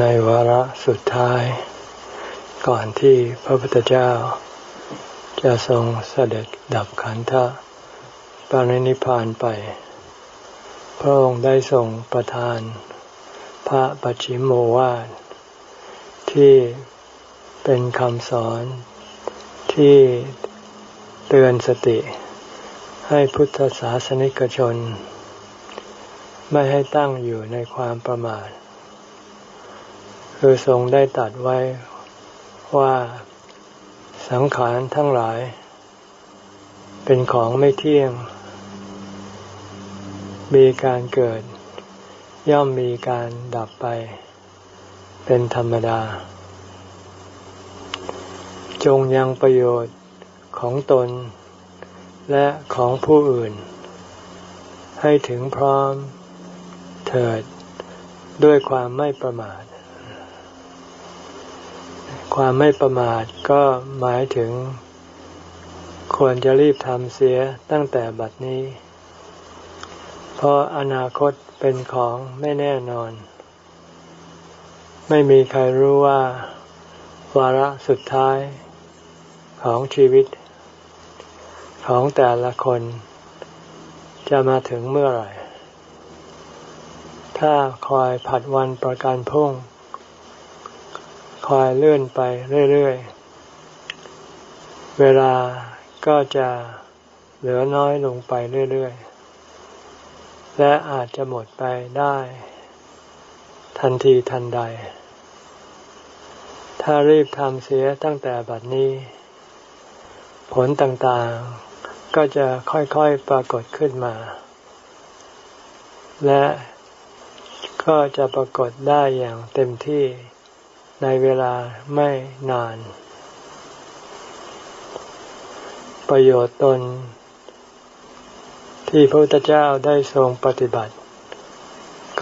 ในวาระสุดท้าย ก่อนที่พระพุทธเจ้า จะทรงเสด็จดับขันธปรินิพานไป พระองค์ได้ทรงประทาน พระปัจฉิมโมวาทที่เป็นคำสอนที่เตือนสติ ให้พุทธศาสนิกชน ไม่ให้ตั้งอยู่ในความประมาท คือทรงได้ตัดไว้ว่าสังขารทั้งหลาย เป็นของไม่เที่ยง มีการเกิด ย่อมมีการดับไป เป็นธรรมดา จงยังประโยชน์ของตน และของผู้อื่น ให้ถึงพร้อมเถิดด้วยความไม่ประมาท ความไม่ประมาทก็หมายถึง ควรจะรีบทำเสียตั้งแต่บัดนี้ เพราะอนาคตเป็นของไม่แน่นอน ไม่มีใครรู้ว่า วาระสุดท้ายของชีวิต ของแต่ละคน จะมาถึงเมื่อไหร่ ถ้าคอยผัดวันประกันพรุ่ง คอยเลื่อนไปเรื่อยๆ เวลาก็จะเหลือน้อยลงไปเรื่อยๆ และอาจจะหมดไปได้ ทันทีทันใด ถ้ารีบทำเสียตั้งแต่บัดนี้ ผลต่างๆก็จะค่อยๆปรากฏขึ้นมา และก็จะปรากฏได้อย่างเต็มที่ ในเวลาไม่นาน ประโยชน์ตน ที่พระพุทธเจ้าได้ทรงปฏิบัติ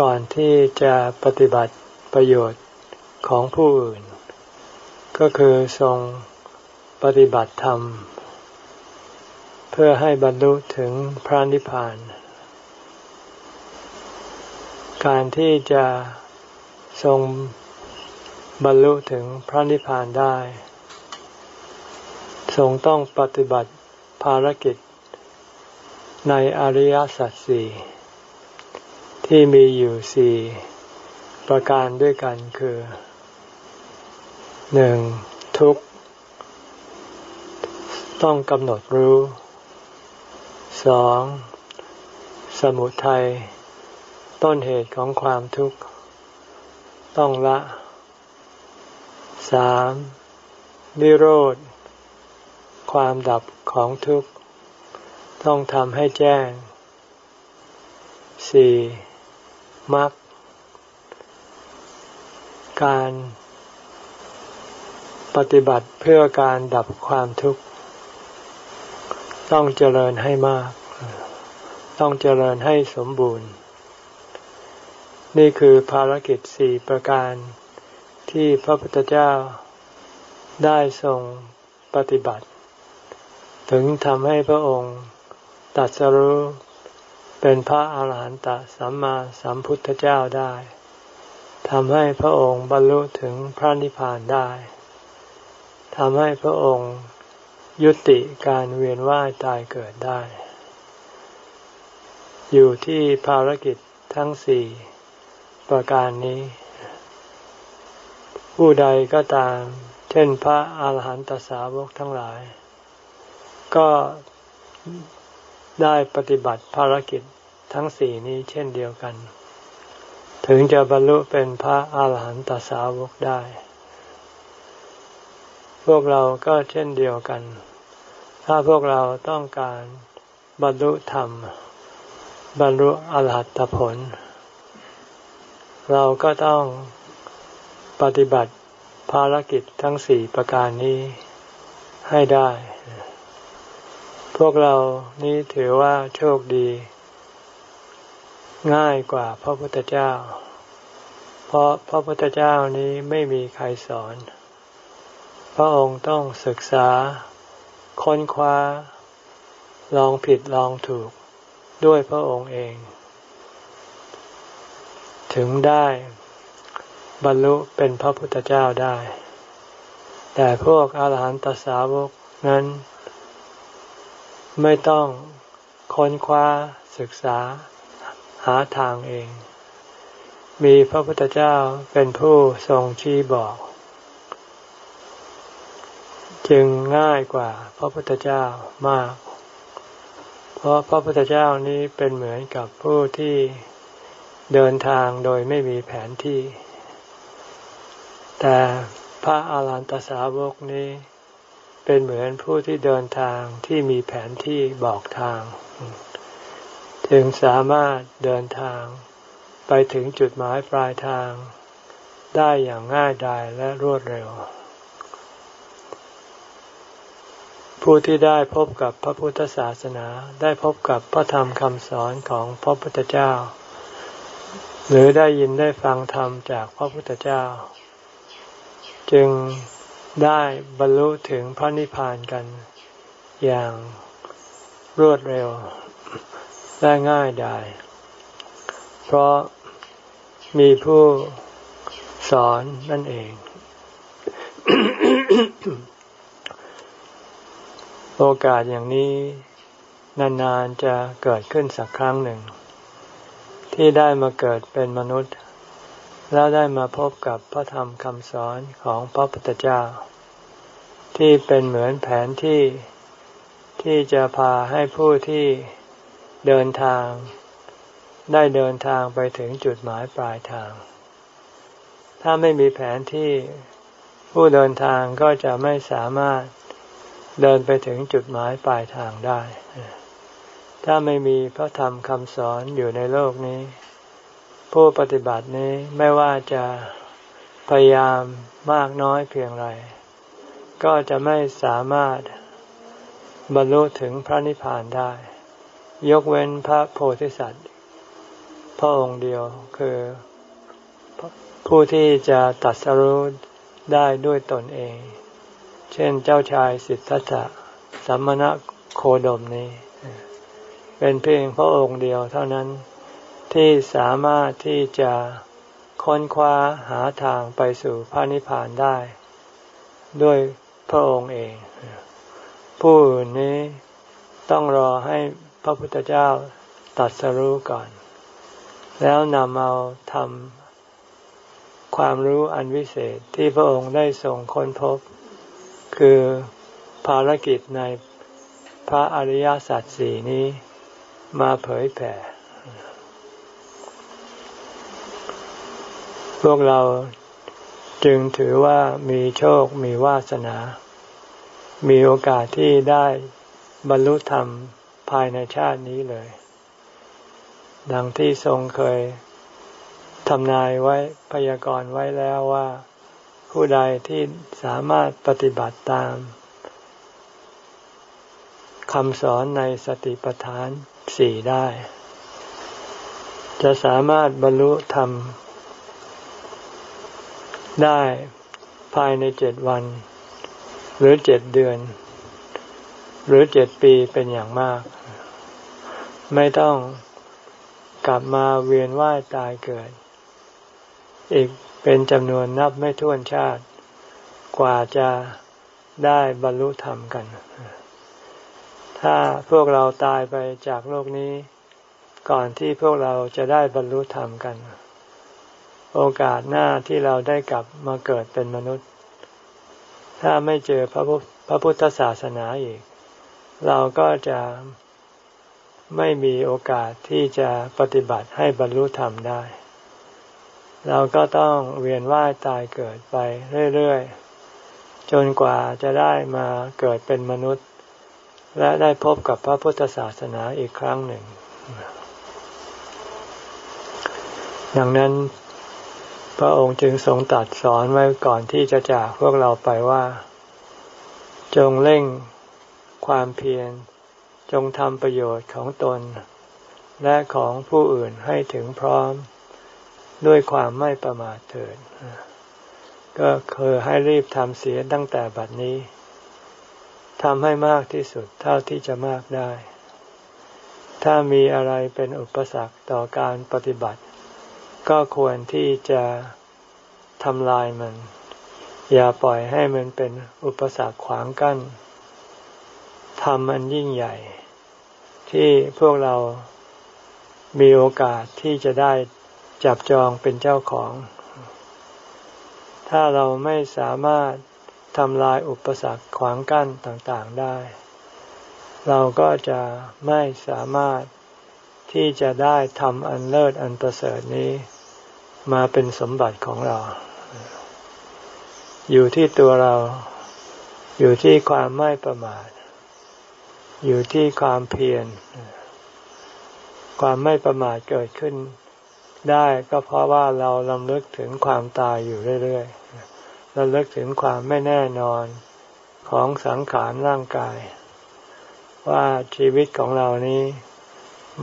ก่อนที่จะปฏิบัติประโยชน์ของผู้อื่น ก็คือทรงปฏิบัติธรรม เพื่อให้บรรลุถึงพระนิพพาน การที่จะทรง บรรลุถึงพระนิพพานได้ทรงต้องปฏิบัติภารกิจในอริยสัจสี่ที่มีอยู่สี่ประการด้วยกันคือหนึ่งทุกต้องกำหนดรู้สองสมุทัยต้นเหตุของความทุกข์ ต้องละ สามนิโรธ ความดับของทุกข์ ต้องทำให้แจ้งสี่มรรคการปฏิบัติเพื่อการดับความทุกข์ ต้องเจริญให้มาก ต้องเจริญให้สมบูรณ์ นี่คือภารกิจสี่ประการ ที่พระพุทธเจ้าได้ทรงปฏิบัติ ถึงทำให้พระองค์ตัดสรู้เป็นพระอาหารหันตสัมมาสัมพุทธเจ้าได้ทำให้พระองค์บรรลุถึงพระนิพพานได้ทำให้พระองค์ยุติการเวียนว่ายตายเกิดได้ อยู่ที่ภารกิจทั้งสี่ประการนี้ ผู้ใดก็ตาม เช่นพระอาหารหันตสาวกทั้งหลาย ก็ได้ปฏิบัติภารกิจทั้งสี่นี้เช่นเดียวกัน ถึงจะบรรลุเป็นพระอาหารหันตสาวกได้ พวกเราก็เช่นเดียวกัน ถ้าพวกเราต้องการบรรลุธรรม บรรลุอรหัตผล เราก็ต้อง ปฏิบัติภารกิจทั้งสี่ประการนี้ให้ได้ พวกเรานี้ถือว่าโชคดี ง่ายกว่าพระพุทธเจ้า เพราะพระพุทธเจ้านี้ไม่มีใครสอน พระองค์ต้องศึกษา ค้นคว้า ลองผิดลองถูกด้วยพระองค์เอง ถึงได้ บรรลุเป็นพระพุทธเจ้าได้ แต่พวกอาหารหันตสาวกนั้น ไม่ต้องค้นคว้าศึกษาหาทางเอง มีพระพุทธเจ้าเป็นผู้ทรงชี้บอก จึงง่ายกว่าพระพุทธเจ้ามาก เพราะพระพุทธเจ้านี้เป็นเหมือนกับผู้ที่เดินทางโดยไม่มีแผนที่ แต่พระอารันตสาวกนี้ เป็นเหมือนผู้ที่เดินทางที่มีแผนที่บอกทางจึงสามารถเดินทางไปถึงจุดหมายปลายทาง ได้อย่างง่ายดายและรวดเร็ว ผู้ที่ได้พบกับพระพุทธศาสนาได้พบกับพระธรรมคำสอนของพระพุทธเจ้า หรือได้ยินได้ฟังธรรมจากพระพุทธเจ้า จึงได้บรรลุถึงพระนิพพานกันอย่างรวดเร็วได้ง่ายได้เพราะมีผู้สอนนั่นเอง โอกาสอย่างนี้นานๆจะเกิดขึ้นสักครั้งหนึ่ง ที่ได้มาเกิดเป็นมนุษย์ แล้วได้มาพบกับพระธรรมคำสอนของพระพุทธเจ้า ที่เป็นเหมือนแผนที่ที่จะพาให้ผู้ที่เดินทาง ได้เดินทางไปถึงจุดหมายปลายทาง ถ้าไม่มีแผนที่ผู้เดินทางก็จะไม่สามารถเดินไปถึงจุดหมายปลายทางได้ ถ้าไม่มีพระธรรมคำสอนอยู่ในโลกนี้ ผู้ปฏิบัตินี้ไม่ว่าจะพยายามมากน้อยเพียงไร ก็จะไม่สามารถบรรลุถึงพระนิพพานได้ ยกเว้นพระโพธิสัตว์พระองค์เดียวคือผู้ที่จะตัดสรู้ได้ด้วยตนเอง เช่นเจ้าชายสิทธัตถะสัมมณโคดมนี้ เป็นเพียงพระองค์เดียวเท่านั้น ที่สามารถที่จะค้นคว้าหาทางไปสู่พระนิพพานได้ ด้วยพระองค์เอง ผู้อื่นนี้ต้องรอให้พระพุทธเจ้าตัดสรู้ก่อน แล้วนำเอาทำความรู้อันวิเศษที่พระองค์ได้ส่งค้นพบ คือภารกิจในพระอริยสัจสี่นี้มาเผยแผ่ พวกเราจึงถือว่ามีโชคมีวาสนา มีโอกาสที่ได้บรรลุธรรมภายในชาตินี้เลย ดังที่ทรงเคยทำนายไว้พยากรณ์ไว้แล้วว่า ผู้ใดที่สามารถปฏิบัติตามคำสอนในสติปัฏฐานสี่ได้ จะสามารถบรรลุธรรม ได้ภายในเจ็ดวัน หรือเจ็ดเดือน หรือเจ็ดปีเป็นอย่างมาก ไม่ต้องกลับมาเวียนว่ายตายเกิด อีกเป็นจำนวนนับไม่ถ้วนชาติ กว่าจะได้บรรลุธรรมกัน ถ้าพวกเราตายไปจากโลกนี้ ก่อนที่พวกเราจะได้บรรลุธรรมกัน โอกาสหน้าที่เราได้กลับมาเกิดเป็นมนุษย์ ถ้าไม่เจอพระพระพุทธศาสนาอีก เราก็จะไม่มีโอกาสที่จะปฏิบัติให้บรรลุธรรมได้ เราก็ต้องเวียนว่ายตายเกิดไปเรื่อยๆ จนกว่าจะได้มาเกิดเป็นมนุษย์ และได้พบกับพระพุทธศาสนาอีกครั้งหนึ่ง ดังนั้น พระองค์จึงทรงตัดสอนไว้ก่อนที่จะจากพวกเราไปว่า จงเร่งความเพียร จงทำประโยชน์ของตน และของผู้อื่นให้ถึงพร้อม ด้วยความไม่ประมาทเถิด ก็คือให้รีบทำเสียตั้งแต่บัดนี้ทำให้มากที่สุดเท่าที่จะมากได้ ถ้ามีอะไรเป็นอุปสรรคต่อการปฏิบัติ ก็ควรที่จะทำลายมัน อย่าปล่อยให้มันเป็นอุปสรรคขวางกั้นทำอันยิ่งใหญ่ ที่พวกเรามีโอกาสที่จะได้จับจองเป็นเจ้าของ ถ้าเราไม่สามารถทำลายอุปสรรคขวางกั้นต่างๆได้ เราก็จะไม่สามารถ ที่จะได้ทำอันเลิศอันประเสริฐนี้มาเป็นสมบัติของเรา อยู่ที่ตัวเรา อยู่ที่ความไม่ประมาท อยู่ที่ความเพียร ความไม่ประมาทเกิดขึ้นได้ก็เพราะว่าเราลำลึกถึงความตายอยู่เรื่อยๆเราลึกถึงความไม่แน่นอนของสังขารร่างกาย ว่าชีวิตของเรานี้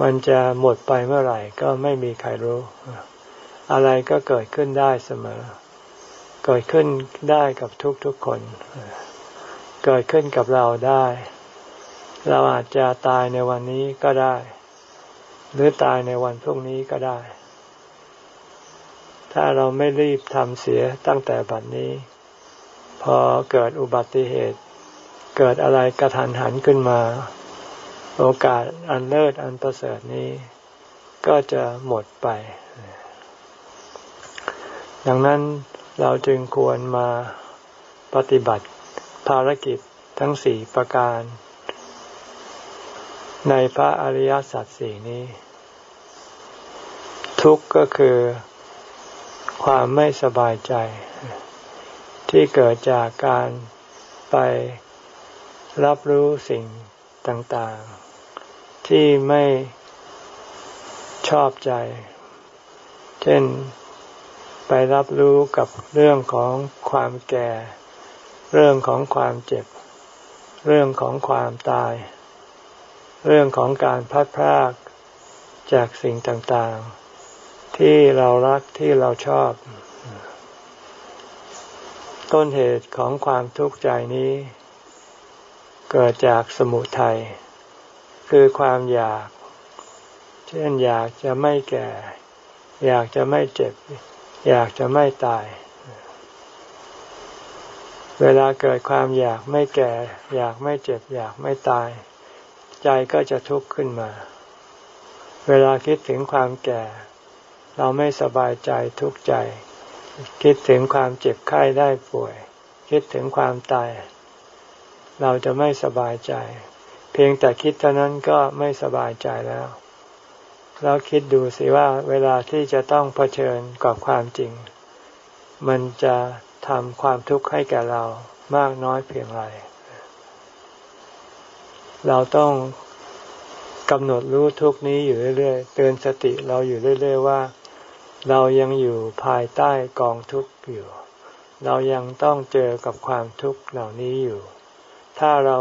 มันจะหมดไปเมื่อไหร่ก็ไม่มีใครรู้ อะไรก็เกิดขึ้นได้เสมอ เกิดขึ้นได้กับทุกๆคน เกิดขึ้นกับเราได้ เราอาจจะตายในวันนี้ก็ได้ หรือตายในวันพรุ่งนี้ก็ได้ ถ้าเราไม่รีบทำเสียตั้งแต่บัดนี้ พอเกิดอุบัติเหตุ เกิดอะไรกระทันหันขึ้นมา โอกาสอันเลิศอันประเสริฐนี้ ก็จะหมดไป ดังนั้นเราจึงควรมาปฏิบัติภารกิจทั้งสี่ประการ ในพระอริยสัจสี่นี้ ทุกข์ก็คือความไม่สบายใจ ที่เกิดจากการไปรับรู้สิ่งต่าง ที่ไม่ชอบใจ เช่นไปรับรู้กับเรื่องของความแก่ เรื่องของความเจ็บ เรื่องของความตาย เรื่องของการพัดพรากจากสิ่งต่างๆ ที่เรารักที่เราชอบ ต้นเหตุของความทุกข์ใจนี้ เกิดจากสมุทัย คือความอยาก เช่นอยากจะไม่แก่ อยากจะไม่เจ็บ อยากจะไม่ตาย เวลาเกิดความอยากไม่แก่ อยากไม่เจ็บ อยากไม่ตาย ใจก็จะทุกข์ขึ้นมา เวลาคิดถึงความแก่ เราไม่สบายใจทุกข์ใจ คิดถึงความเจ็บไข้ได้ป่วย คิดถึงความตาย เราจะไม่สบายใจ พียงแต่คิดเท่านั้นก็ไม่สบายใจแล้ว แล้วคิดดูสิว่าเวลาที่จะต้องเผชิญกับความจริง มันจะทำความทุกข์ให้แก่เรามากน้อยเพียงไร เราต้องกำหนดรู้ทุกนี้อยู่เรื่อยๆ เตือนสติเราอยู่เรื่อยๆว่า เรายังอยู่ภายใต้กองทุกข์อยู่ เรายังต้องเจอกับความทุกข์เหล่านี้อยู่ ถ้าเรา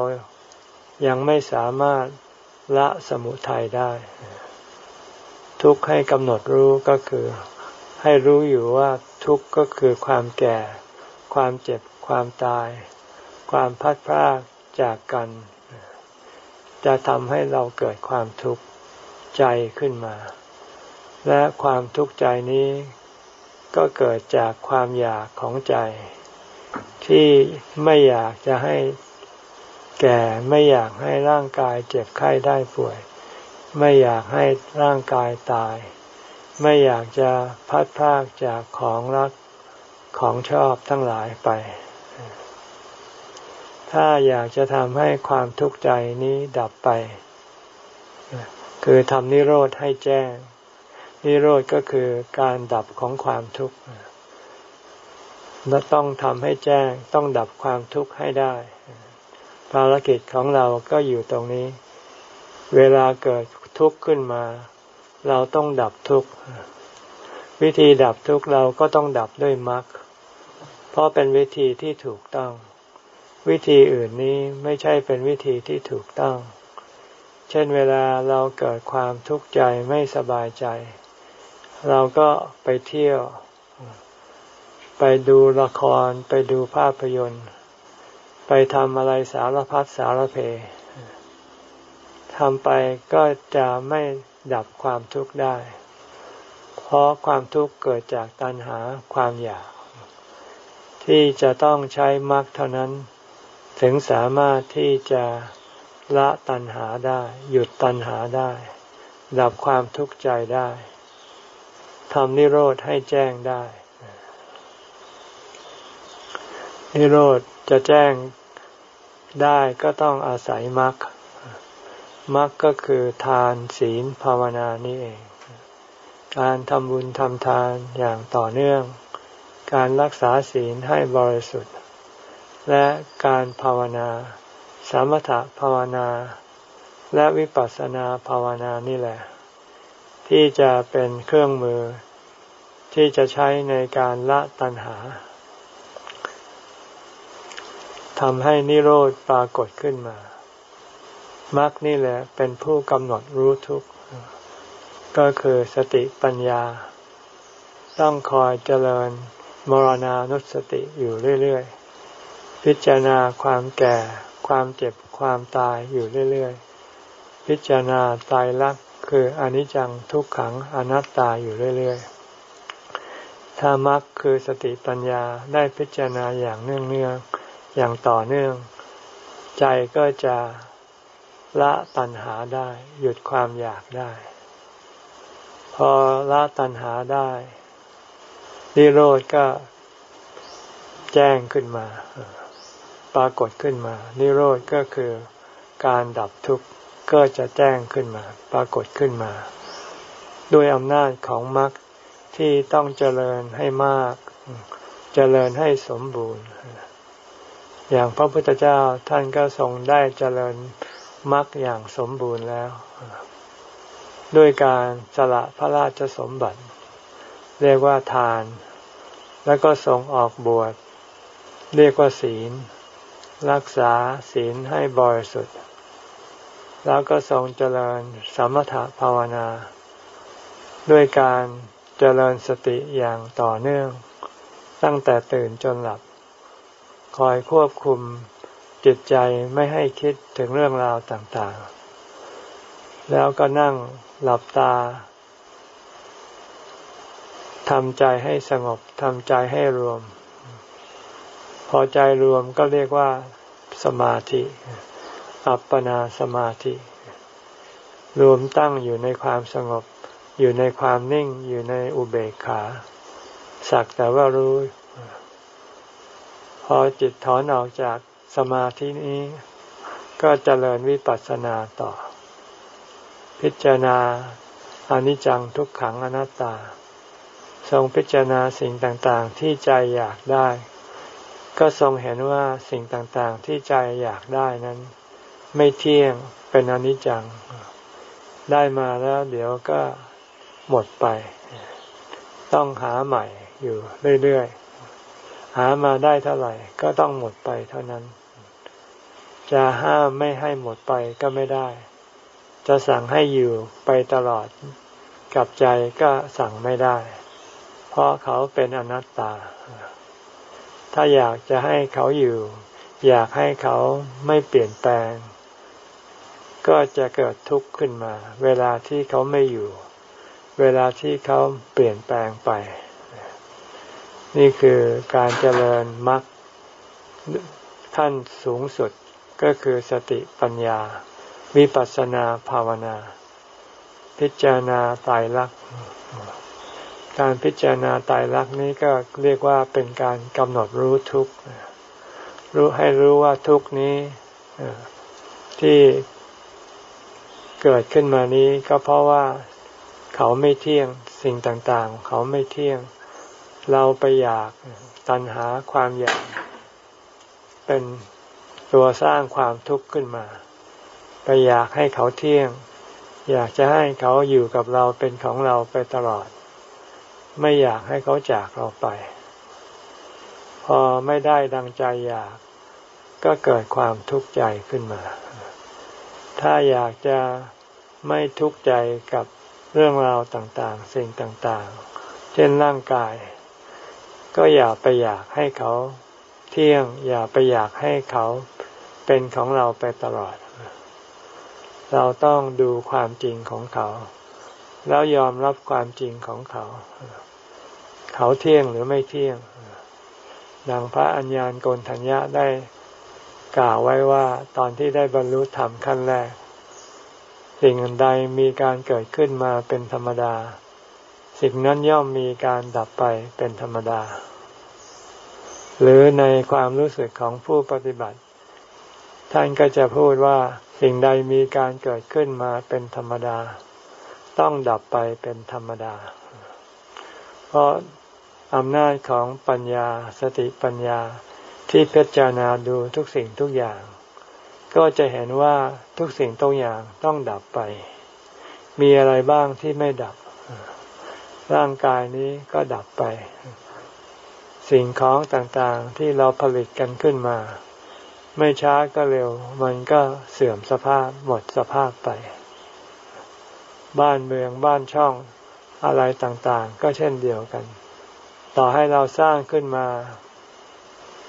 ยังไม่สามารถละสมุทัยได้ ทุกข์ให้กำหนดรู้ก็คือ ให้รู้อยู่ว่าทุกข์ก็คือความแก่ ความเจ็บ ความตาย ความพัดพรากจากกัน จะทำให้เราเกิดความทุกข์ใจขึ้นมา และความทุกข์ใจนี้ก็เกิดจากความอยากของใจ ที่ไม่อยากจะให้ แก่ไม่อยากให้ร่างกายเจ็บไข้ได้ป่วย ไม่อยากให้ร่างกายตาย ไม่อยากจะพัดพากจากของรักของชอบทั้งหลายไป ถ้าอยากจะทำให้ความทุกข์ใจนี้ดับไป คือทำนิโรธให้แจ้ง นิโรธก็คือการดับของความทุกข์และต้องทำให้แจ้งต้องดับความทุกข์ให้ได้ ภารกิจของเราก็อยู่ตรงนี้ เวลาเกิดทุกข์ขึ้นมา เราต้องดับทุกข์ วิธีดับทุกข์เราก็ต้องดับด้วยมรรค เพราะเป็นวิธีที่ถูกต้อง วิธีอื่นนี้ไม่ใช่เป็นวิธีที่ถูกต้อง เช่นเวลาเราเกิดความทุกข์ใจไม่สบายใจ เราก็ไปเที่ยว ไปดูละคร ไปดูภาพยนตร์ ไปทำอะไรสารพัดสารเพทำไปก็จะไม่ดับความทุกข์ได้ เพราะความทุกข์เกิดจากตัณหาความอยาก ที่จะต้องใช้มรรคเท่านั้น ถึงสามารถที่จะละตัณหาได้ หยุดตัณหาได้ ดับความทุกข์ใจได้ทำนิโรธให้แจ้งได้ นิโรธ จะแจ้งได้ก็ต้องอาศัยมรรคมรรคก็คือทานศีลภาวนานี่เอง การทำบุญทำทานอย่างต่อเนื่อง การรักษาศีลให้บริสุทธิ์ และการภาวนา สมถภาวนา และวิปัสสนาภาวนานี่แหละ ที่จะเป็นเครื่องมือที่จะใช้ในการละตัณหา ทำให้นิโรธปรากฏขึ้นมามรรคนี่แหละเป็นผู้กำหนดรู้ทุกข์ก็คือสติปัญญา ต้องคอยเจริญมรณานุสติอยู่เรื่อยๆ พิจารณาความแก่ ความเจ็บความตายอยู่เรื่อยๆ พิจารณาตายรักคืออนิจจังทุกขังอนัตตาอยู่เรื่อยๆ ถ้ามรรคคือสติปัญญาได้พิจารณาอย่างเนื่องๆ อย่างต่อเนื่อง ใจก็จะละตัณหาได้ หยุดความอยากได้ พอละตัณหาได้นิโรธก็แจ้งขึ้นมา ปรากฏขึ้นมา นิโรธก็คือการดับทุกข์ก็จะแจ้งขึ้นมา ปรากฏขึ้นมา ด้วยอำนาจของมรรคที่ต้องเจริญให้มาก เจริญให้สมบูรณ์ อย่างพระพุทธเจ้าท่านก็ทรงได้เจริญมรรคอย่างสมบูรณ์แล้ว ด้วยการสละพระราชสมบัติ เรียกว่าทาน แล้วก็ทรงออกบวช เรียกว่าศีล รักษาศีลให้บริสุทธิ์ แล้วก็ทรงเจริญสมถภาวนา ด้วยการเจริญสติอย่างต่อเนื่อง ตั้งแต่ตื่นจนหลับ คอยควบคุมจิตใจไม่ให้คิดถึงเรื่องราวต่างๆ แล้วก็นั่งหลับตาทำใจให้สงบทำใจให้รวม พอใจรวมก็เรียกว่าสมาธิ อัปปนาสมาธิ รวมตั้งอยู่ในความสงบ อยู่ในความนิ่งอยู่ในอุเบกขา สักแต่ว่ารู้ พอจิตถอนออกจากสมาธินี้ ก็เจริญวิปัสสนาต่อ พิจารณาอนิจจังทุกขังอนัตตา ทรงพิจารณาสิ่งต่างๆ ที่ใจอยากได้ ก็ทรงเห็นว่าสิ่งต่างๆ ที่ใจอยากได้นั้น ไม่เที่ยงเป็นอนิจจัง ได้มาแล้วเดี๋ยวก็หมดไป ต้องหาใหม่อยู่เรื่อยๆ หามาได้เท่าไหร่ ก็ต้องหมดไปเท่านั้น จะห้ามไม่ให้หมดไปก็ไม่ได้ จะสั่งให้อยู่ไปตลอด กับใจก็สั่งไม่ได้ เพราะเขาเป็นอนัตตา ถ้าอยากจะให้เขาอยู่ อยากให้เขาไม่เปลี่ยนแปลง ก็จะเกิดทุกข์ขึ้นมา เวลาที่เขาไม่อยู่ เวลาที่เขาเปลี่ยนแปลงไป นี่คือการเจริญมรรคขั้นสูงสุดก็คือสติปัญญา วิปัสสนาภาวนา พิจารณาตายรักการพิจารณาตายรักนี้ก็เรียกว่าเป็นการกำหนดรู้ทุกข์รู้ให้รู้ว่าทุกข์นี้ที่เกิดขึ้นมานี้ก็เพราะว่าเขาไม่เที่ยงสิ่งต่างๆ เขาไม่เที่ยง เราไปอยากตัณหาความอยาก เป็นตัวสร้างความทุกข์ขึ้นมา ไปอยากให้เขาเที่ยง อยากจะให้เขาอยู่กับเราเป็นของเราไปตลอด ไม่อยากให้เขาจากเราไป พอไม่ได้ดังใจอยาก ก็เกิดความทุกข์ใจขึ้นมา ถ้าอยากจะไม่ทุกข์ใจกับเรื่องราวต่างๆ สิ่งต่างๆ เช่นร่างกาย ก็อย่าไปอยากให้เขาเที่ยง อย่าไปอยากให้เขาเป็นของเราไปตลอด เราต้องดูความจริงของเขา แล้วยอมรับความจริงของเขา เขาเที่ยงหรือไม่เที่ยงดังพระอัญญาณโกนทัญญะได้กล่าวไว้ว่าตอนที่ได้บรรลุธรรมขั้นแรก สิ่งใดมีการเกิดขึ้นมาเป็นธรรมดา สิ่งนั้นย่อมมีการดับไปเป็นธรรมดา หรือในความรู้สึกของผู้ปฏิบัติ ท่านก็จะพูดว่าสิ่งใดมีการเกิดขึ้นมาเป็นธรรมดา ต้องดับไปเป็นธรรมดา เพราะอำนาจของปัญญาสติปัญญาที่พิจารณาดูทุกสิ่งทุกอย่าง ก็จะเห็นว่าทุกสิ่งทุกอย่างต้องดับไป มีอะไรบ้างที่ไม่ดับ ร่างกายนี้ก็ดับไป สิ่งของต่างๆที่เราผลิตกันขึ้นมา ไม่ช้าก็เร็ว มันก็เสื่อมสภาพหมดสภาพไป บ้านเมืองบ้านช่องอะไรต่างๆ ก็เช่นเดียวกัน ต่อให้เราสร้างขึ้นมา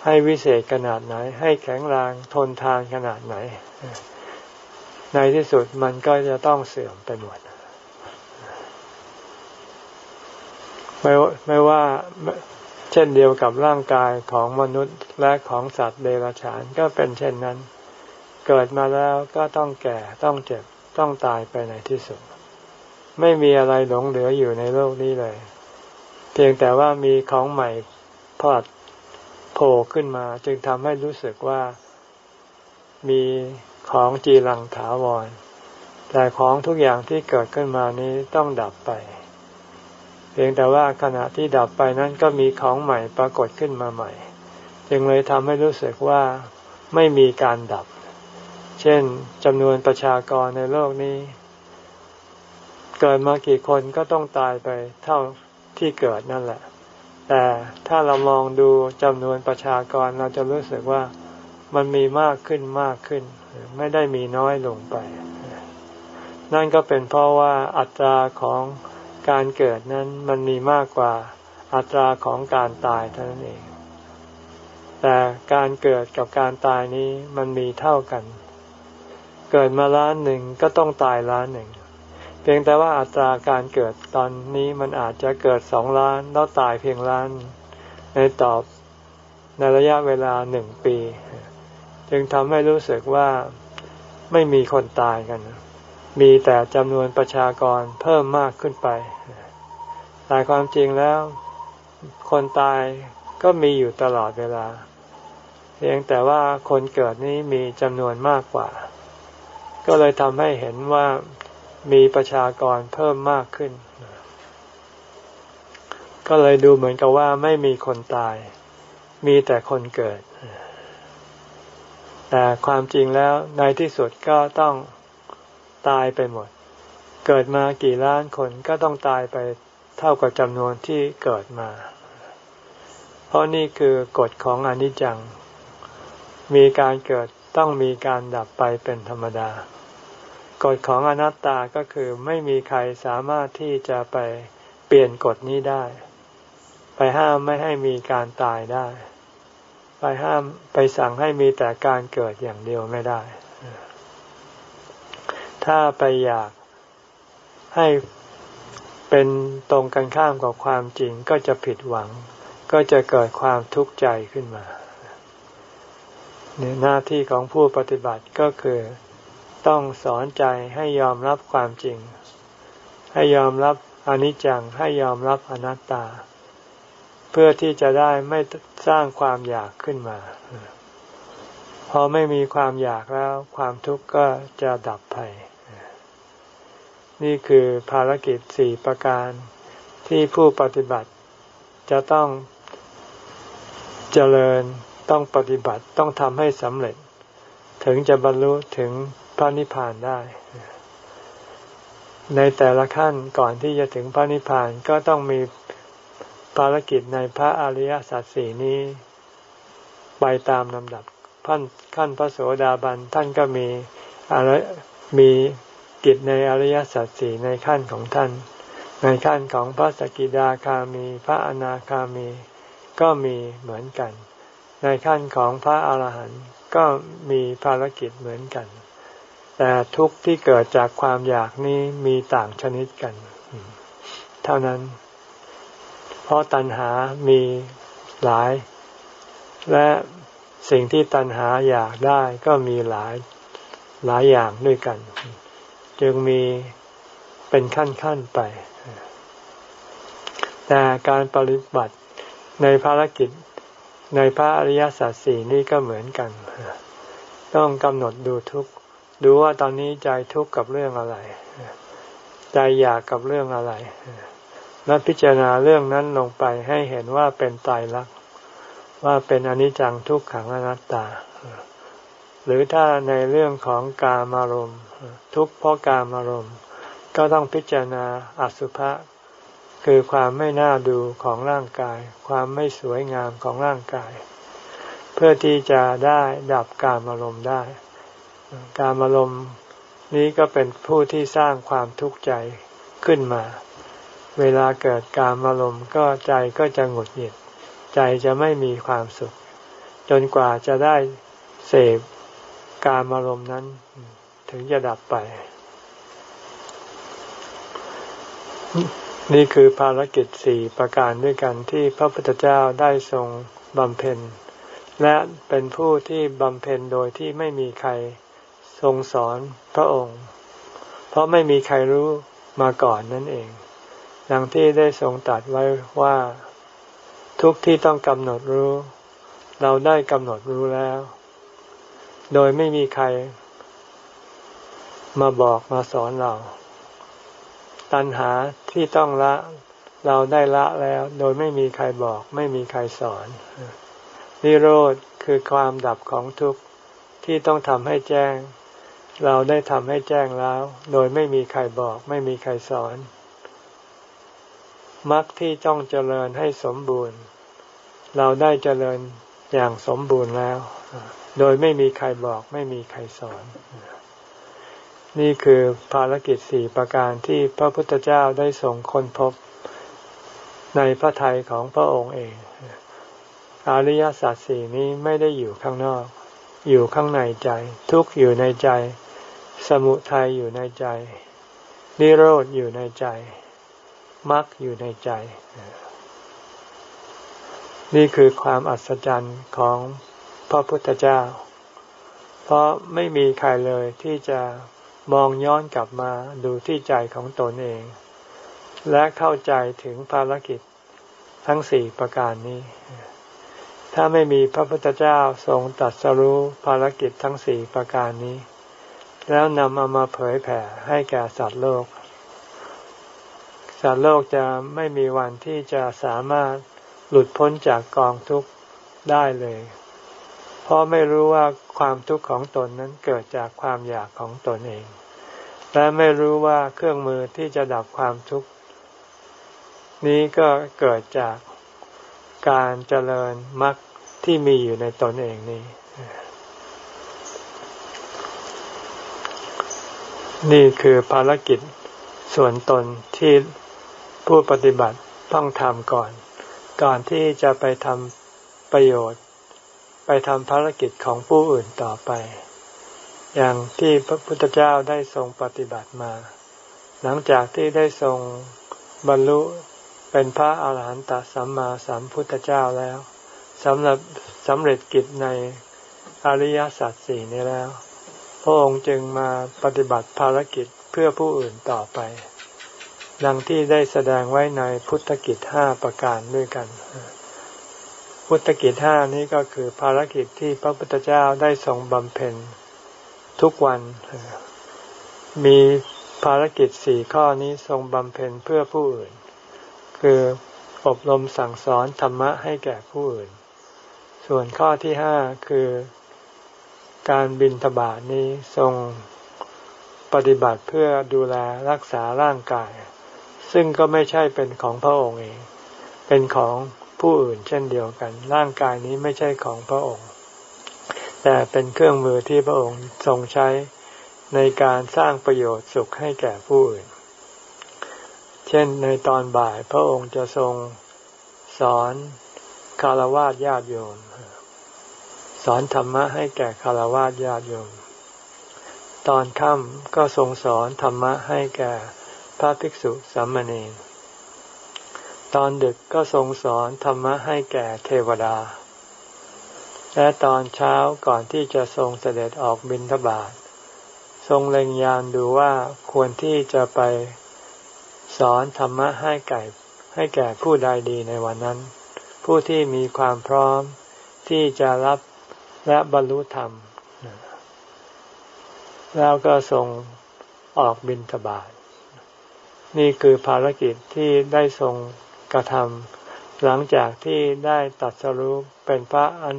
ให้วิเศษขนาดไหน ให้แข็งแรงทนทานขนาดไหน ในที่สุดมันก็จะต้องเสื่อมไปหมด ไม่ไม่ว่าเช่นเดียวกับร่างกายของมนุษย์และของสัตว์เดรัจฉานก็เป็นเช่นนั้น เกิดมาแล้วก็ต้องแก่ต้องเจ็บต้องตายไปในที่สุด ไม่มีอะไรหลงเหลืออยู่ในโลกนี้เลย เพียงแต่ว่ามีของใหม่พอดโผล่ขึ้นมา จึงทำให้รู้สึกว่ามีของจีรังถาวร แต่ของทุกอย่างที่เกิดขึ้นมานี้ต้องดับไป พียงแต่ว่าขณะที่ดับไปนั้นก็มีของใหม่ปรากฏขึ้นมาใหม่ จึงเลยทำให้รู้สึกว่าไม่มีการดับ เช่นจำนวนประชากรในโลกนี้ เกิดมากี่คนก็ต้องตายไปเท่าที่เกิดนั่นแหละ แต่ถ้าเรามองดูจำนวนประชากรเราจะรู้สึกว่ามันมีมากขึ้นมากขึ้น ไม่ได้มีน้อยลงไป นั่นก็เป็นเพราะว่าอัตราของ การเกิดนั้นมันมีมากกว่าอัตราของการตายเท่านั้นเอง แต่การเกิดกับการตายนี้มันมีเท่ากัน เกิดมาล้านหนึ่งก็ต้องตายล้านหนึ่ง เพียงแต่ว่าอัตราการเกิดตอนนี้มันอาจจะเกิดสองล้านแล้วตายเพียงล้าน ในตอบในระยะเวลาหนึ่งปี จึงทำให้รู้สึกว่าไม่มีคนตายกัน มีแต่จำนวนประชากรเพิ่มมากขึ้นไป แต่ความจริงแล้ว คนตายก็มีอยู่ตลอดเวลา เพียงแต่ว่าคนเกิดนี้มีจำนวนมากกว่า ก็เลยทำให้เห็นว่ามีประชากรเพิ่มมากขึ้น ก็เลยดูเหมือนกับว่าไม่มีคนตาย มีแต่คนเกิด แต่ความจริงแล้วในที่สุดก็ต้อง ตายไปหมด เกิดมากี่ล้านคนก็ต้องตายไปเท่ากับจำนวนที่เกิดมา เพราะนี่คือกฎของอนิจจัง มีการเกิดต้องมีการดับไปเป็นธรรมดากฎของอนัตตาก็คือไม่มีใครสามารถที่จะไปเปลี่ยนกฎนี้ได้ ไปห้ามไม่ให้มีการตายได้ ไปห้ามไปสั่งให้มีแต่การเกิดอย่างเดียวไม่ได้ ถ้าไปอยากให้เป็นตรงกันข้ามกับความจริงก็จะผิดหวัง ก็จะเกิดความทุกข์ใจขึ้นมาหน้าที่ของผู้ปฏิบัติก็คือ ต้องสอนใจให้ยอมรับความจริง ให้ยอมรับอนิจจังให้ยอมรับอนัตตา เพื่อที่จะได้ไม่สร้างความอยากขึ้นมา พอไม่มีความอยากแล้ว ความทุกข์ก็จะดับไป นี่คือภารกิจสี่ประการที่ผู้ปฏิบัติจะต้องเจริญต้องปฏิบัติต้องทำให้สำเร็จ ถึงจะบรรลุถึงพระนิพพานได้ ในแต่ละขั้นก่อนที่จะถึงพระนิพพานก็ต้องมีภารกิจในพระอริยสัจสี่นี้ไปตามลำดับขั้นขั้นพระโสดาบันท่านก็มีอะไรมี กิจในอริยสัจสี่ในขั้นของท่าน ในขั้นของพระสกิดาคามี พระอนาคามี ก็มีเหมือนกัน ในขั้นของพระอาหารหันต์ก็มีภารกิจเหมือนกัน แต่ทุกข์ที่เกิดจากความอยากนี้มีต่างชนิดกัน เท่านั้น เพราะตัณหามีหลาย และสิ่งที่ตัณหาอยากได้ก็มีหลายหลายอย่างด้วยกัน จึงมีเป็นขั้นขั้นไป แต่การปฏิบัติในภารกิจในพระอริยสัจสี่นี่ก็เหมือนกัน ต้องกำหนดดูทุกดูว่าตอนนี้ใจทุกข์กับเรื่องอะไร ใจอยากกับเรื่องอะไร แล้วพิจารณาเรื่องนั้นลงไปให้เห็นว่าเป็นตายรัก ว่าเป็นอนิจจังทุกขังอนัตตา หรือถ้าในเรื่องของกามารมณ์ทุกข์เพราะกามารมณ์ ก็ต้องพิจารณาอสุภะคือความไม่น่าดูของร่างกาย ความไม่สวยงามของร่างกาย เพื่อที่จะได้ดับกามารมณ์ได้ กามารมณ์นี้ก็เป็นผู้ที่สร้างความทุกข์ใจขึ้นมา เวลาเกิดกามารมณ์ก็ใจก็จะหงุดหงิด ใจจะไม่มีความสุข จนกว่าจะได้เสพ การมารมณ์นั้น ถึงจะดับไป นี่คือภารกิจสี่ประการด้วยกันที่พระพุทธเจ้าได้ทรงบำเพ็ญ และเป็นผู้ที่บำเพ็ญโดยที่ไม่มีใครทรงสอนพระองค์ เพราะไม่มีใครรู้มาก่อนนั่นเอง ดังที่ได้ทรงตัดไว้ว่าทุกที่ต้องกำหนดรู้ เราได้กำหนดรู้แล้ว โดยไม่มีใคร มาบอกมาสอนเรา ตัณหาที่ต้องละเราได้ละแล้ว โดยไม่มีใครบอก ไม่มีใครสอน นิโรธคือความดับของทุกข์ที่ต้องทำให้แจ้ง เราได้ทำให้แจ้งแล้ว โดยไม่มีใครบอก ไม่มีใครสอนมรรคที่ต้องเจริญให้สมบูรณ์ เราได้เจริญ อย่างสมบูรณ์แล้ว โดยไม่มีใครบอกไม่มีใครสอน นี่คือภารกิจสี่ประการที่พระพุทธเจ้าได้ส่งคนพบในพระทัยของพระองค์เองอริยสัจสี่นี้ไม่ได้อยู่ข้างนอก อยู่ข้างในใจ ทุกอยู่ในใจ สมุทัยอยู่ในใจ นิโรธอยู่ในใจมรรคอยู่ในใจ นี่คือความอัศจรรย์ของพระพุทธเจ้า เพราะไม่มีใครเลยที่จะมองย้อนกลับมาดูที่ใจของตนเอง และเข้าใจถึงภารกิจทั้งสี่ประการนี้ ถ้าไม่มีพระพุทธเจ้าทรงตัดสรู้ภารกิจทั้งสี่ประการนี้ แล้วนำเอามาเผยแผ่ให้แก่สัตว์โลก สัตว์โลกจะไม่มีวันที่จะสามารถ หลุดพ้นจากกองทุกข์ได้เลย เพราะไม่รู้ว่าความทุกข์ของตนนั้นเกิดจากความอยากของตนเอง และไม่รู้ว่าเครื่องมือที่จะดับความทุกข์นี้ก็เกิดจากการเจริญมรรคที่มีอยู่ในตนเองนี้ นี่คือภารกิจส่วนตนที่ผู้ปฏิบัติต้องทำก่อน ก่อนที่จะไปทำประโยชน์ ไปทำภารกิจของผู้อื่นต่อไป อย่างที่พระพุทธเจ้าได้ทรงปฏิบัติมา หลังจากที่ได้ทรงบรรลุเป็นพระอาหารหันตสัมมาสัมพุทธเจ้าแล้วสำหรับสำเร็จกิจในอริยสัจสี่นี้แล้ว พระองค์จึงมาปฏิบัติภารกิจเพื่อผู้อื่นต่อไป ดังที่ได้แสดงไว้ในพุทธกิจห้าประการด้วยกัน พุทธกิจห้านี้ก็คือภารกิจที่พระพุทธเจ้าได้ทรงบำเพ็ญทุกวัน มีภารกิจสี่ข้อนี้ทรงบำเพ็ญเพื่อผู้อื่น คืออบรมสั่งสอนธรรมะให้แก่ผู้อื่น ส่วนข้อที่ห้าคือการบินทบาทนี้ทรงปฏิบัติเพื่อดูแลรักษาร่างกาย ซึ่งก็ไม่ใช่เป็นของพระองค์เอง เป็นของผู้อื่นเช่นเดียวกัน ร่างกายนี้ไม่ใช่ของพระองค์ แต่เป็นเครื่องมือที่พระองค์ทรงใช้ในการสร้างประโยชน์สุขให้แก่ผู้อื่น เช่นในตอนบ่ายพระองค์จะทรงสอนคารวะญาติโยม สอนธรรมะให้แก่คารวะญาติโยม ตอนค่ำก็ทรงสอนธรรมะให้แก่ พระภิกษุสามเณรตอนดึกก็ทรงสอนธรรมะให้แก่เทวดา และตอนเช้าก่อนที่จะทรงเสด็จออกบิณฑบาตทรงเล็งยานดูว่าควรที่จะไปสอนธรรมะให้แก่ให้แก่ผู้ใดดีในวันนั้น ผู้ที่มีความพร้อมที่จะรับและบรรลุธรรม แล้วก็ทรงออกบินทบาท นี่คือภารกิจที่ได้ทรงกระทำหลังจากที่ได้ตัดสรุปเป็นพระอา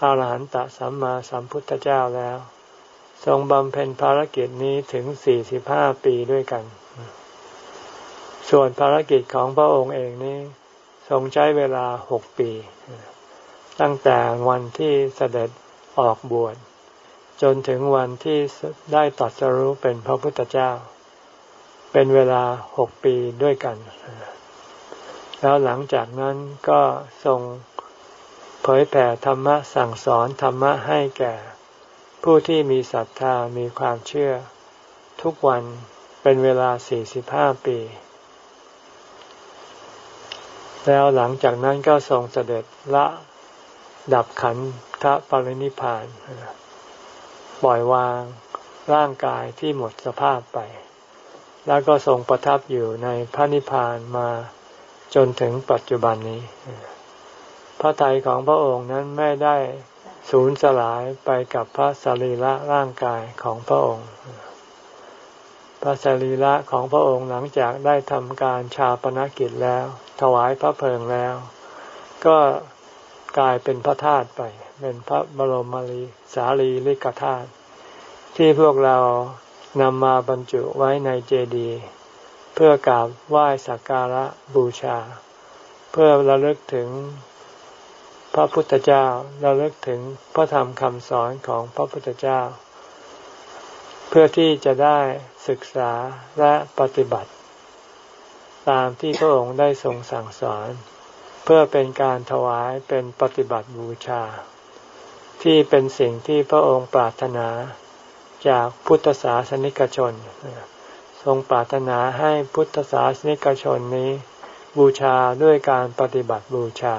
หารหันตสัมมาสัมพุทธเจ้าแล้ว ทรงบำเพ็ญภารกิจนี้ถึงสี่สิบห้าปีด้วยกัน ส่วนภารกิจของพระองค์เองนี้ทรงใช้เวลาหกปี ตั้งแต่วันที่เสด็จออกบวชจนถึงวันที่ได้ตัดสรู้เป็นพระพุทธเจ้า เป็นเวลาหกปีด้วยกัน แล้วหลังจากนั้นก็ทรงเผยแผ่ธรรมะสั่งสอนธรรมะให้แก่ ผู้ที่มีศรัทธามีความเชื่อ ทุกวันเป็นเวลาสี่สิบห้าปี แล้วหลังจากนั้นก็ทรงเสด็จละดับขันธปรินิพาน ปล่อยวางร่างกายที่หมดสภาพไป แล้วก็ทรงประทับอยู่ในพระนิพพานมาจนถึงปัจจุบันนี้ พระทัยของพระองค์นั้นไม่ได้สูญสลายไปกับพระสรีระร่างกายของพระองค์ พระสรีระของพระองค์หลังจากได้ทำการชาปนกิจแล้ว ถวายพระเพลิงแล้ว ก็กลายเป็นพระธาตุไป เป็นพระบรมลีสารีริกธาตุที่พวกเรา นำมาบรรจุไว้ในเจดีย์เพื่อกราบไหว้สักการะบูชา เพื่อระลึกถึงพระพุทธเจ้าระลึกถึงพระธรรมคำสอนของพระพุทธเจ้า เพื่อที่จะได้ศึกษาและปฏิบัติ ตามที่พระองค์ได้ทรงสั่งสอน เพื่อเป็นการถวายเป็นปฏิบัติบูชา ที่เป็นสิ่งที่พระองค์ปรารถนา จากพุทธศาสนิกชน ทรงปรารถนาให้พุทธศาสนิกชนนี้ บูชาด้วยการปฏิบัติบูชา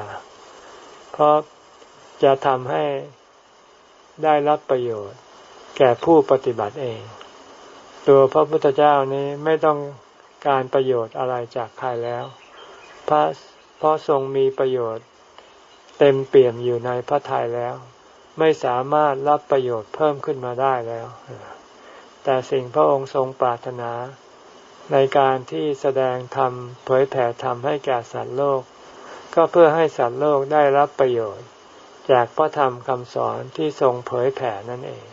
เพราะจะทำให้ได้รับประโยชน์ แก่ผู้ปฏิบัติเอง ตัวพระพุทธเจ้านี้ไม่ต้องการประโยชน์อะไรจากใครแล้ว พระเพราะทรงมีประโยชน์ เต็มเปี่ยมอยู่ในพระทัยแล้ว ไม่สามารถรับประโยชน์เพิ่มขึ้นมาได้แล้ว แต่สิ่งพระองค์ทรงปรารถนา ในการที่แสดงธรรมเผยแผ่ธรรมให้แก่สัตว์โลก ก็เพื่อให้สัตว์โลกได้รับประโยชน์ จากพระธรรมคำสอนที่ทรงเผยแผ่นั่นเอง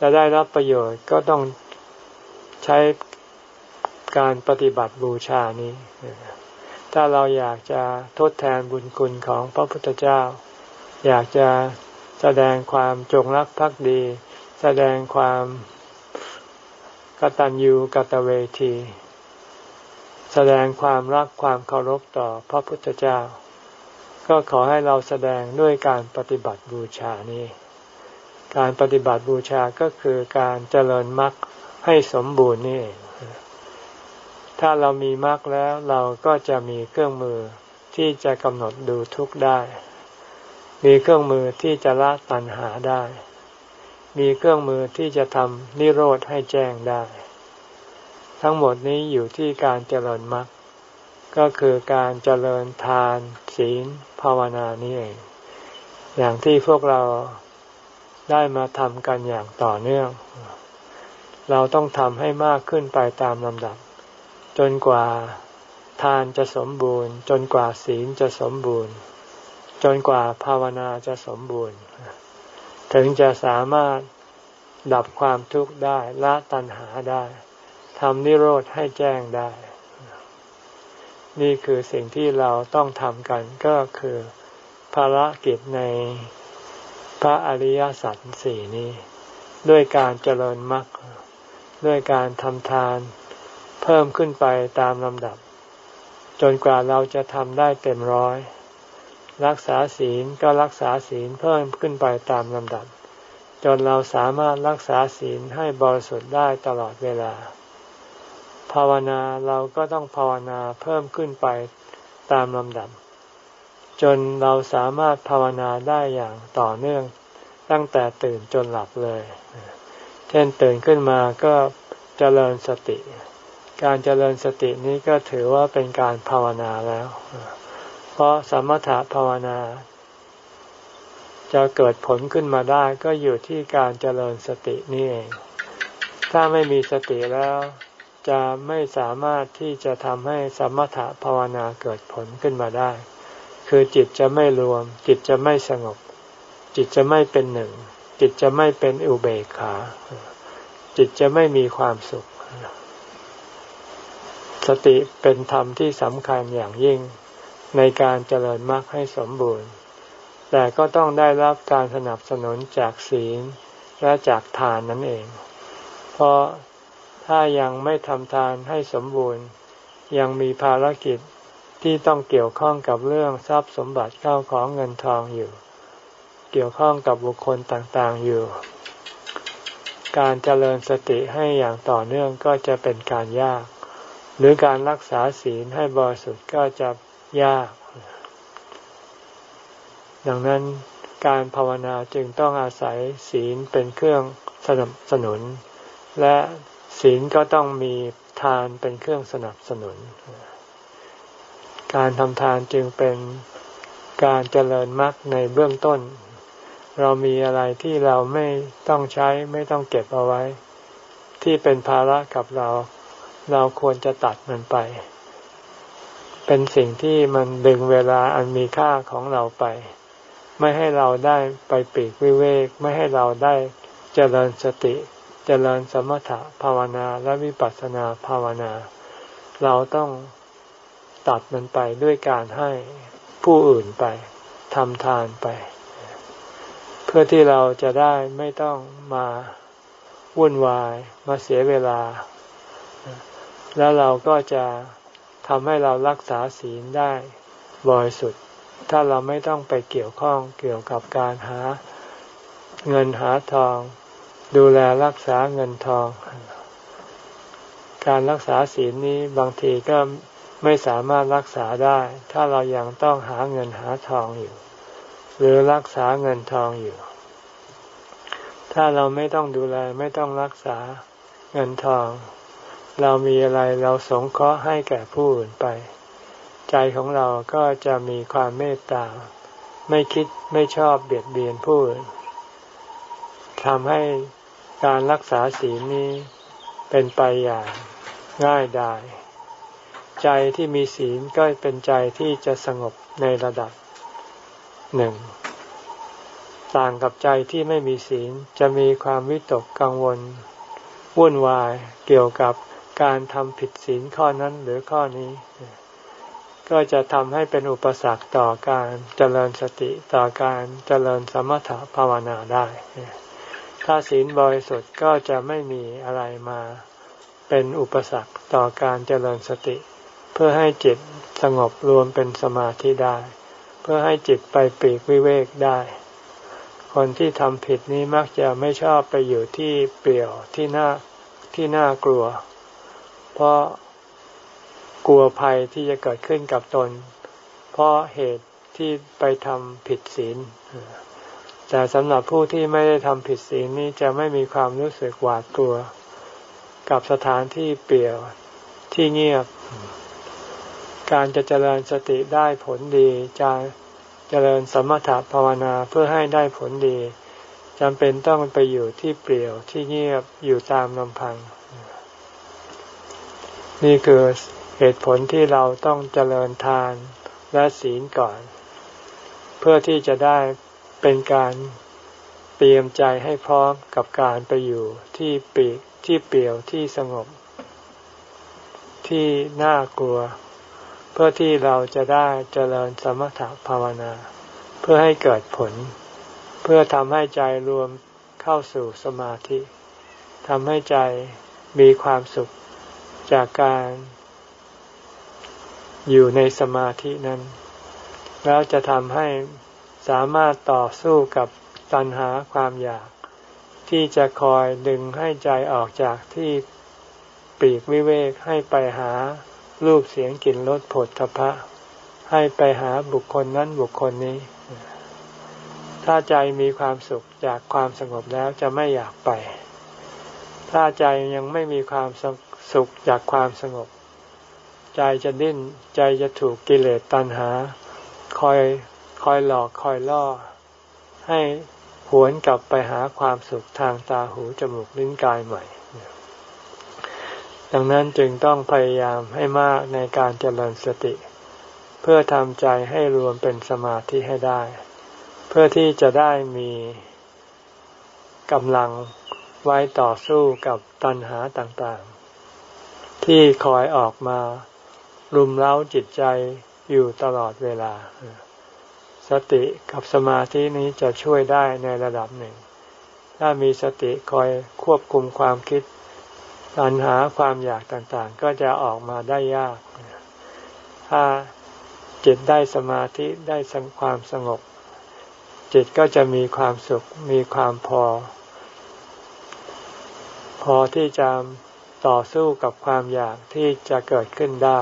จะได้รับประโยชน์ก็ต้องใช้การปฏิบัติบูชานี้ ถ้าเราอยากจะทดแทนบุญคุณของพระพุทธเจ้า อยากจะ แสดงความจงรักภักดี แสดงความกตัญญูกตเวที แสดงความรักความเคารพต่อพระพุทธเจ้า ก็ขอให้เราแสดงด้วยการปฏิบัติบูชานี้ การปฏิบัติบูชาก็คือการเจริญมรรคให้สมบูรณ์นี่ ถ้าเรามีมรรคแล้วเราก็จะมีเครื่องมือที่จะกำหนดดูทุกข์ได้ มีเครื่องมือที่จะละตัณหาได้ มีเครื่องมือที่จะทำนิโรธให้แจ้งได้ ทั้งหมดนี้อยู่ที่การเจริญมรรคก็คือการเจริญทาน ศีล ภาวนานี้เอง อย่างที่พวกเราได้มาทำกันอย่างต่อเนื่อง เราต้องทำให้มากขึ้นไปตามลำดับ จนกว่าทานจะสมบูรณ์ จนกว่าศีลจะสมบูรณ์ จนกว่าภาวนาจะสมบูรณ์ ถึงจะสามารถดับความทุกข์ได้ละตัณหาได้ทำนิโรธให้แจ้งได้ นี่คือสิ่งที่เราต้องทำกันก็คือภารกิจในพระอริยสัจสี่นี้ ด้วยการเจริญมรรคด้วยการทำทาน เพิ่มขึ้นไปตามลำดับ จนกว่าเราจะทำได้เต็มร้อย รักษาศีลก็รักษาศีลเพิ่มขึ้นไปตามลำดับ จนเราสามารถรักษาศีลให้บริสุทธิ์ได้ตลอดเวลา ภาวนาเราก็ต้องภาวนาเพิ่มขึ้นไปตามลำดับ จนเราสามารถภาวนาได้อย่างต่อเนื่องตั้งแต่ตื่นจนหลับเลย เช่นตื่นขึ้นมาก็เจริญสติ การเจริญสตินี้ก็ถือว่าเป็นการภาวนาแล้ว เพราะสมถะภาวนา จะเกิดผลขึ้นมาได้ก็อยู่ที่การเจริญสตินี่เอง ถ้าไม่มีสติแล้ว จะไม่สามารถที่จะทำให้สมถะภาวนาเกิดผลขึ้นมาได้ คือจิตจะไม่รวม จิตจะไม่สงบ จิตจะไม่เป็นหนึ่ง จิตจะไม่เป็นอุเบกขา จิตจะไม่มีความสุข สติเป็นธรรมที่สำคัญอย่างยิ่ง ในการเจริญมรรคให้สมบูรณ์ แต่ก็ต้องได้รับการสนับสนุนจากศีลและจากทานนั่นเอง เพราะถ้ายังไม่ทำทานให้สมบูรณ์ ยังมีภารกิจที่ต้องเกี่ยวข้องกับเรื่องทรัพย์สมบัติเข้าของเงินทองอยู่ เกี่ยวข้องกับบุคคลต่างๆอยู่ การเจริญสติให้อย่างต่อเนื่องก็จะเป็นการยาก หรือการรักษาศีลให้บริสุทธิ์ก็จะ ยาก ดังนั้นการภาวนาจึงต้องอาศัยศีลเป็นเครื่องสนับสนุน และศีลก็ต้องมีทานเป็นเครื่องสนับสนุน การทำทานจึงเป็นการเจริญมรรคในเบื้องต้น เรามีอะไรที่เราไม่ต้องใช้ไม่ต้องเก็บเอาไว้ ที่เป็นภาระกับเรา เราควรจะตัดมันไป เป็นสิ่งที่มันดึงเวลาอันมีค่าของเราไป ไม่ให้เราได้ไปปีกวิเวก ไม่ให้เราได้เจริญสติ เจริญสมถะภาวนาและวิปัสสนาภาวนา เราต้องตัดมันไปด้วยการให้ผู้อื่นไปทำทานไป เพื่อที่เราจะได้ไม่ต้องมาวุ่นวายมาเสียเวลา แล้วเราก็จะ ทำให้เรารักษาศีลได้บริสุทธิ์ถ้าเราไม่ต้องไปเกี่ยวข้องเกี่ยวกับการหาเงินหาทอง ดูแลรักษาเงินทอง การรักษาศีลนี้บางทีก็ไม่สามารถรักษาได้ ถ้าเรายังต้องหาเงินหาทองอยู่ หรือรักษาเงินทองอยู่ ถ้าเราไม่ต้องดูแลไม่ต้องรักษาเงินทอง เรามีอะไรเราสงเคราะห์ให้แก่ผู้อื่นไป ใจของเราก็จะมีความเมตตา ไม่คิดไม่ชอบเบียดเบียนผู้อื่นทำให้การรักษาศีลนี้เป็นไปอย่างง่ายดาย ใจที่มีศีลก็เป็นใจที่จะสงบในระดับหนึ่งต่างกับใจที่ไม่มีศีลจะมีความวิตกกังวลวุ่นวายเกี่ยวกับ การทำผิดศีลข้อนั้นหรือข้อนี้ ก็จะทำให้เป็นอุปสรรคต่อการเจริญสติต่อการเจริญสมถะภาวนาได้ ถ้าศีลบริสุทธิ์ก็จะไม่มีอะไรมาเป็นอุปสรรคต่อการเจริญสติ เพื่อให้จิตสงบรวมเป็นสมาธิได้ เพื่อให้จิตไปปีกวิเวกได้ คนที่ทำผิดนี้มักจะไม่ชอบไปอยู่ที่เปลี่ยวที่น่าที่น่ากลัว ราะกลัวภัยที่จะเกิดขึ้นกับตน เพราะเหตุที่ไปทำผิดศีล แต่สำหรับผู้ที่ไม่ได้ทำผิดศีลนี้จะไม่มีความรู้สึกหวาดกลัว กับสถานที่เปลี่ยวที่เงียบ การจะเจริญสติได้ผลดีจะเจริญสมถะภาวนาเพื่อให้ได้ผลดีจำเป็นต้องไปอยู่ที่เปลี่ยวที่เงียบอยู่ตามลำพัง นี่คือเหตุผลที่เราต้องเจริญทานและศีลก่อน เพื่อที่จะได้เป็นการเตรียมใจให้พร้อมกับการไปอยู่ที่ปีกที่เปลี่ยวที่สงบ ที่น่ากลัว เพื่อที่เราจะได้เจริญสมถภาวนา เพื่อให้เกิดผล เพื่อทำให้ใจรวมเข้าสู่สมาธิทำให้ใจมีความสุข จากการอยู่ในสมาธินั้น แล้วจะทำให้สามารถต่อสู้กับตัณหาความอยาก ที่จะคอยดึงให้ใจออกจากที่ปีกวิเวกให้ไปหารูปเสียงกลิ่นรสผลทพะ ให้ไปหาบุคคลนั้นบุคคลนี้ ถ้าใจมีความสุขจากความสงบแล้วจะไม่อยากไป ถ้าใจยังไม่มีความ สุขจากความสงบ ใจจะดิ้นใจจะถูกกิเลสตัณหา คอยคอยหลอกคอยล่อ ให้หวนกลับไปหาความสุขทางตาหูจมูกลิ้นกายใหม่ ดังนั้นจึงต้องพยายามให้มากในการเจริญสติ เพื่อทำใจให้รวมเป็นสมาธิให้ได้ เพื่อที่จะได้มีกำลังไว้ต่อสู้กับตัณหาต่างๆ ที่คอยออกมารุมเร้าจิตใจอยู่ตลอดเวลา สติกับสมาธินี้จะช่วยได้ในระดับหนึ่ง ถ้ามีสติคอยควบคุมความคิดปัญหาความอยากต่างๆ ก็จะออกมาได้ยาก ถ้าจิตได้สมาธิได้สังความสงบ จิตก็จะมีความสุขมีความพอ พอที่จะ ต่อสู้กับความอยากที่จะเกิดขึ้นได้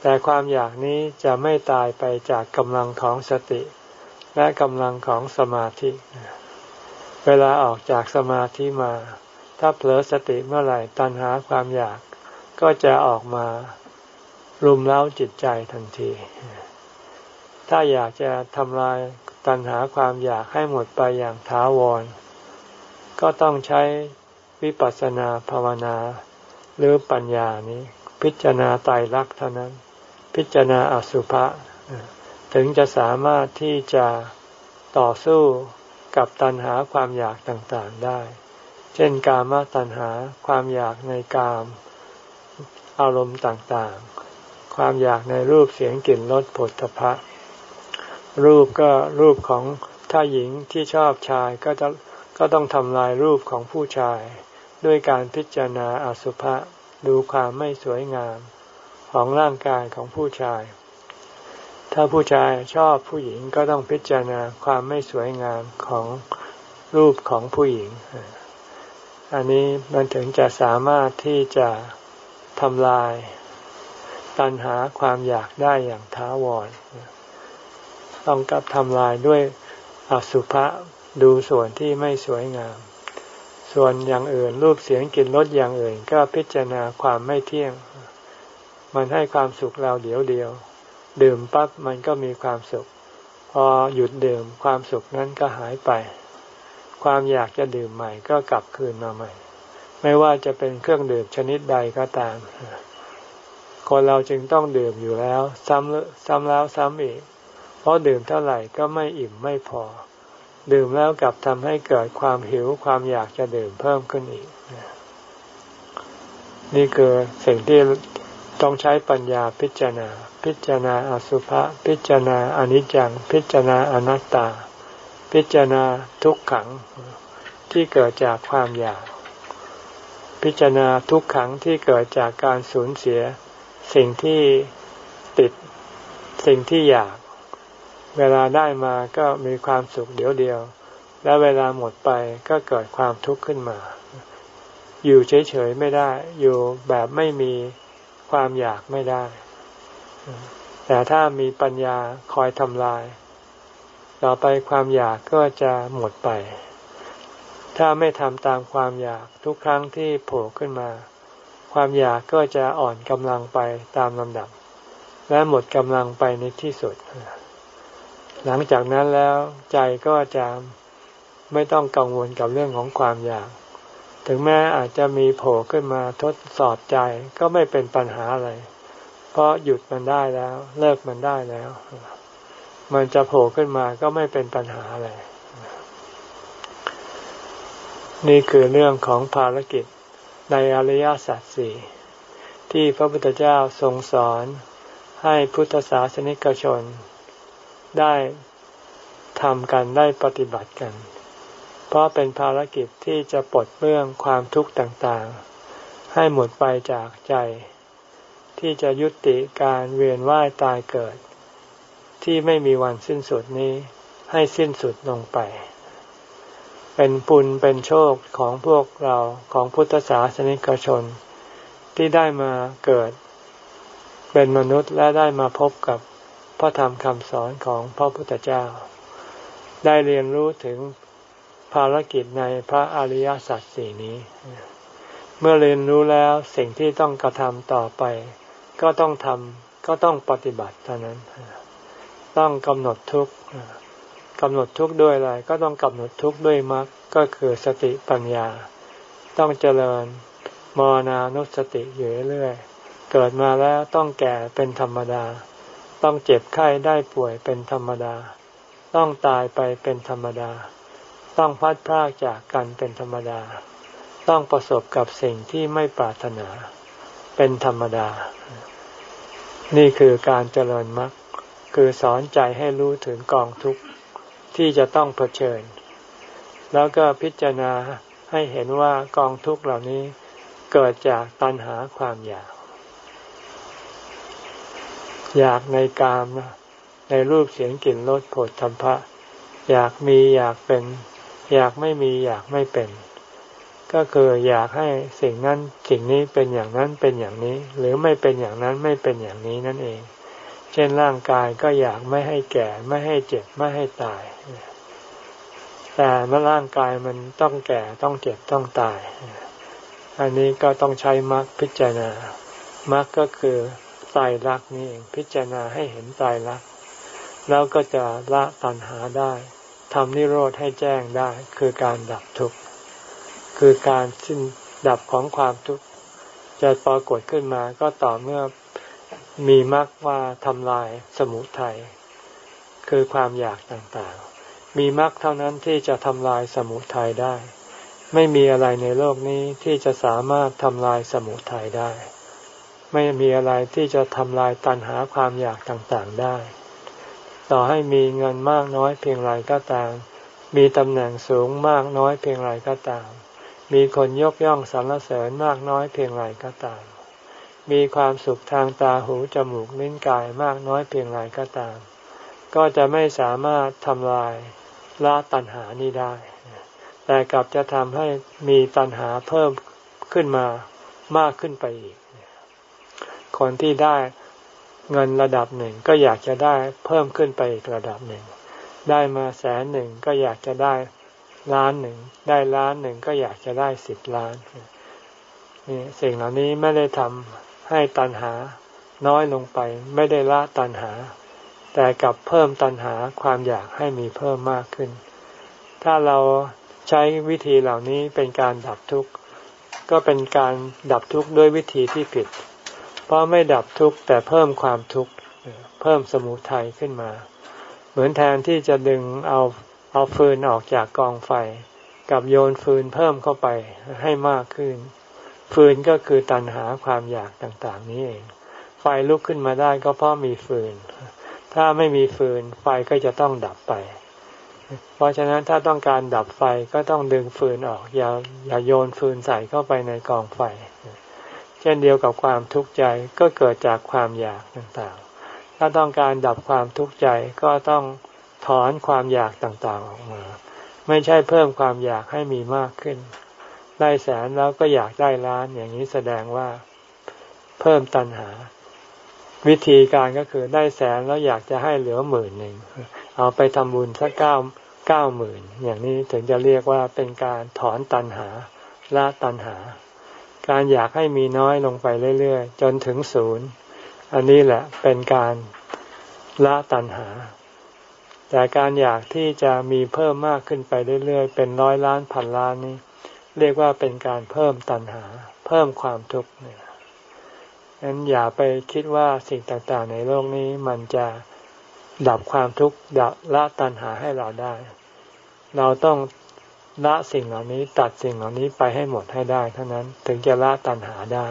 แต่ความอยากนี้จะไม่ตายไปจากกำลังของสติ และกำลังของสมาธิ เวลาออกจากสมาธิมา ถ้าเผลอสติเมื่อไหร่ตัณหาความอยากก็จะออกมารุมเล้าจิตใจทันที ถ้าอยากจะทำลายตัณหาความอยากให้หมดไปอย่างท้าวร ก็ต้องใช้ วิปัสสนาภาวนา หรือปัญญานี้ พิจารณาไตรลักษณ์เท่านั้น พิจารณาอสุภะถึงจะสามารถที่จะต่อสู้กับตัณหาความอยากต่างๆได้ เช่นกามตัณหาความอยากในกาม อารมณ์ต่างๆ ความอยากในรูปเสียงกลิ่นรสผลพะรูปก็รูปของถ้าหญิงที่ชอบชายก็จะก็ต้องทำลายรูปของผู้ชาย ด้วยการพิจารณาอสุภะดูความไม่สวยงามของร่างกายของผู้ชาย ถ้าผู้ชายชอบผู้หญิงก็ต้องพิจารณาความไม่สวยงามของรูปของผู้หญิง อันนี้มันถึงจะสามารถที่จะทำลายตัณหาความอยากได้อย่างท้าวร ต้องกับทำลายด้วยอสุภะดูส่วนที่ไม่สวยงาม ส่วนอย่างอื่นรูปเสียงกลิ่นรสอย่างอื่น ก็พิจารณาความไม่เที่ยง มันให้ความสุขเราเดี๋ยวเดียว ดื่มปั๊บมันก็มีความสุข พอหยุดดื่มความสุขนั้นก็หายไป ความอยากจะดื่มใหม่ก็กลับคืนมาใหม่ ไม่ว่าจะเป็นเครื่องดื่มชนิดใดก็ตาม คนเราจึงต้องดื่มอยู่แล้ว ซ้ำซ้ำแล้วซ้ำอีก เพราะดื่มเท่าไหร่ก็ไม่อิ่มไม่พอ ดื่มแล้วกลับทำให้เกิดความหิวความอยากจะดื่มเพิ่มขึ้นอีก นี่คือสิ่งที่ต้องใช้ปัญญาพิจารณา พิจารณาอสุภะพิจารณาอนิจจัง พิจารณาอนัตตา พิจารณาทุกขังที่เกิดจากความอยาก พิจารณาทุกขังที่เกิดจากการสูญเสีย สิ่งที่ติดสิ่งที่อยาก เวลาได้มาก็มีความสุขเดียวเดียว และเวลาหมดไปก็เกิดความทุกข์ขึ้นมา อยู่เฉยๆไม่ได้ อยู่แบบไม่มีความอยากไม่ได้ แต่ถ้ามีปัญญาคอยทำลาย ต่อไปความอยากก็จะหมดไป ถ้าไม่ทำตามความอยากทุกครั้งที่โผล่ขึ้นมา ความอยากก็จะอ่อนกำลังไปตามลำดับ และหมดกำลังไปในที่สุด หลังจากนั้นแล้วใจก็จะไม่ต้องกังวลกับเรื่องของความอยาก ถึงแม้อาจจะมีโผล่ขึ้นมาทดสอบใจก็ไม่เป็นปัญหาอะไร เพราะหยุดมันได้แล้ว เลิกมันได้แล้ว มันจะโผล่ขึ้นมาก็ไม่เป็นปัญหาอะไร นี่คือเรื่องของภารกิจในอริยสัจสี่ที่พระพุทธเจ้าทรงสอนให้พุทธศาสนิกชน ได้ทำกันได้ปฏิบัติกัน เพราะเป็นภารกิจที่จะปลดเปลื้องความทุกข์ต่างๆ ให้หมดไปจากใจ ที่จะยุติการเวียนว่ายตายเกิด ที่ไม่มีวันสิ้นสุดนี้ให้สิ้นสุดลงไป เป็นปุญเป็นโชคของพวกเราของพุทธศาสนิกชน ที่ได้มาเกิด เป็นมนุษย์และได้มาพบกับ พระธรรมคำสอนของพระพุทธเจ้า ได้เรียนรู้ถึงภารกิจในพระอริยสัจสี่นี้ เมื่อเรียนรู้แล้วสิ่งที่ต้องกระทำต่อไป ก็ต้องทำก็ต้องปฏิบัติเท่านั้น ต้องกำหนดทุกข์กำหนดทุกข์ด้วยอะไร ก็ต้องกำหนดทุกข์ด้วยมรรคก็คือสติปัญญา ต้องเจริญมรณานุสติอยู่เรื่อยเกิดมาแล้วต้องแก่เป็นธรรมดา ต้องเจ็บไข้ได้ป่วยเป็นธรรมดา ต้องตายไปเป็นธรรมดา ต้องพัดพรากจากกันเป็นธรรมดา ต้องประสบกับสิ่งที่ไม่ปรารถนา เป็นธรรมดา นี่คือการเจริญมรรคคือสอนใจให้รู้ถึงกองทุกข์ที่จะต้องเผชิญ แล้วก็พิจารณาให้เห็นว่ากองทุกข์เหล่านี้เกิดจากตัณหาความอยาก อยากในกาม ในรูปเสียงกลิ่นรสโผฏฐัพพะอยากมีอยากเป็น อยากไม่มีอยากไม่เป็น ก็คืออยากให้สิ่งนั้นสิ่งนี้เป็นอย่างนั้นเป็นอย่างนี้ หรือไม่เป็นอย่างนั้นไม่เป็นอย่างนี้นั่นเอง เช่นร่างกายก็อยากไม่ให้แก่ไม่ให้เจ็บไม่ให้ตาย แต่เมื่อร่างกายมันต้องแก่ต้องเจ็บต้องตาย อันนี้ก็ต้องใช้มรรคพิจารณามรรคก็คือ ตายรักนี่เองพิจารณาให้เห็นตายรักแล้วก็จะละตัณหาได้ทำนิโรธให้แจ้งได้ คือการดับทุกข์คือการสิ้นดับของความทุกข์จะปรากฏขึ้นมาก็ต่อเมื่อมีมรรคว่าทำลายสมุทัยคือความอยากต่างๆ มีมรรคเท่านั้นที่จะทำลายสมุทัยได้ ไม่มีอะไรในโลกนี้ที่จะสามารถทำลายสมุทัยได้ ไม่มีอะไรที่จะทำลายตัณหาความอยากต่างๆได้ ต่อให้มีเงินมากน้อยเพียงไรก็ตาม มีตำแหน่งสูงมากน้อยเพียงไรก็ตาม มีคนยกย่องสรรเสริญมากน้อยเพียงไรก็ตาม มีความสุขทางตาหูจมูกลิ้นกายมากน้อยเพียงไรก็ตาม ก็จะไม่สามารถทำลายละตัณหานี้ได้ แต่กลับจะทำให้มีตัณหาเพิ่มขึ้นมามากขึ้นไปอีก คนที่ได้เงินระดับหนึ่งก็อยากจะได้เพิ่มขึ้นไปอีกระดับหนึ่ง ได้มาแสนหนึ่งก็อยากจะได้ล้านหนึ่ง ได้ล้านหนึ่งก็อยากจะได้สิบล้านนี่สิ่งเหล่านี้ไม่ได้ทำให้ตัณหาน้อยลงไป ไม่ได้ละตัณหา แต่กลับเพิ่มตัณหาความอยากให้มีเพิ่มมากขึ้น ถ้าเราใช้วิธีเหล่านี้เป็นการดับทุกข์ก็เป็นการดับทุกข์ด้วยวิธีที่ผิด เพราะไม่ดับทุกข์แต่เพิ่มความทุกข์เพิ่มสมุทัยขึ้นมา เหมือนแทนที่จะดึงเอาเอาฟืนออกจากกองไฟ กับโยนฟืนเพิ่มเข้าไปให้มากขึ้น ฟืนก็คือตันหาความอยากต่างๆ นี้เอง ไฟลุกขึ้นมาได้ก็เพราะมีฟืน ถ้าไม่มีฟืนไฟก็จะต้องดับไป เพราะฉะนั้นถ้าต้องการดับไฟก็ต้องดึงฟืนออก อย่าอย่าโยนฟืนใส่เข้าไปในกองไฟ เช่นเดียวกับความทุกข์ใจก็เกิดจากความอยากต่างๆ ถ้าต้องการดับความทุกข์ใจก็ต้องถอนความอยากต่างๆออกมา ไม่ใช่เพิ่มความอยากให้มีมากขึ้น ได้แสนแล้วก็อยากได้ล้านอย่างนี้แสดงว่าเพิ่มตัณหา วิธีการก็คือได้แสนแล้วอยากจะให้เหลือหมื่นหนึ่งเอาไปทำบุญสักเก้าเก้าหมื่นอย่างนี้ถึงจะเรียกว่าเป็นการถอนตันหาละตันหา การอยากให้มีน้อยลงไปเรื่อยๆ จนถึงศูนย์ อันนี้แหละเป็นการละตันหา แต่การอยากที่จะมีเพิ่มมากขึ้นไปเรื่อยๆ เป็นร้อยล้านพันล้านนี้ เรียกว่าเป็นการเพิ่มตันหา เพิ่มความทุกข์เนี่ยงั้นอย่าไปคิดว่าสิ่งต่างๆ ในโลกนี้มันจะดับความทุกข์ดับละตัณหาให้เราได้ เราต้อง ละสิ่งเหล่านี้ตัดสิ่งเหล่านี้ไปให้หมดให้ได้เท่านั้นถึงจะละตัณหาได้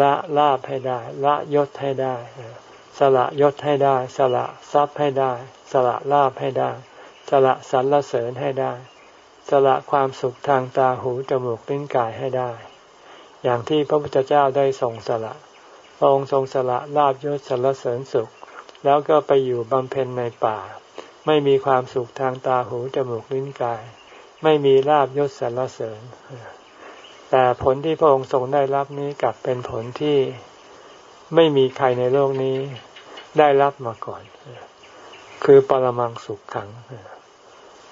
ละลาบให้ได้ ละยศให้ได้ สละยศให้ได้ สละทรัพย์ให้ได้ สละลาบให้ได้ สละสรรเสริญให้ได้ สละความสุขทางตาหูจมูกลิ้นกายให้ได้ อย่างที่พระพุทธเจ้าได้ทรงสละองค์ทรงสละลาบยศสรรเสริญสุข แล้วก็ไปอยู่บำเพ็ญในป่า ไม่มีความสุขทางตาหูจมูกลิ้นกาย ไม่มีลาบยศสรรเสริญ แต่ผลที่พระองค์ทรงได้รับนี้กลับเป็นผลที่ไม่มีใครในโลกนี้ได้รับมาก่อน คือปรมังสุขขัง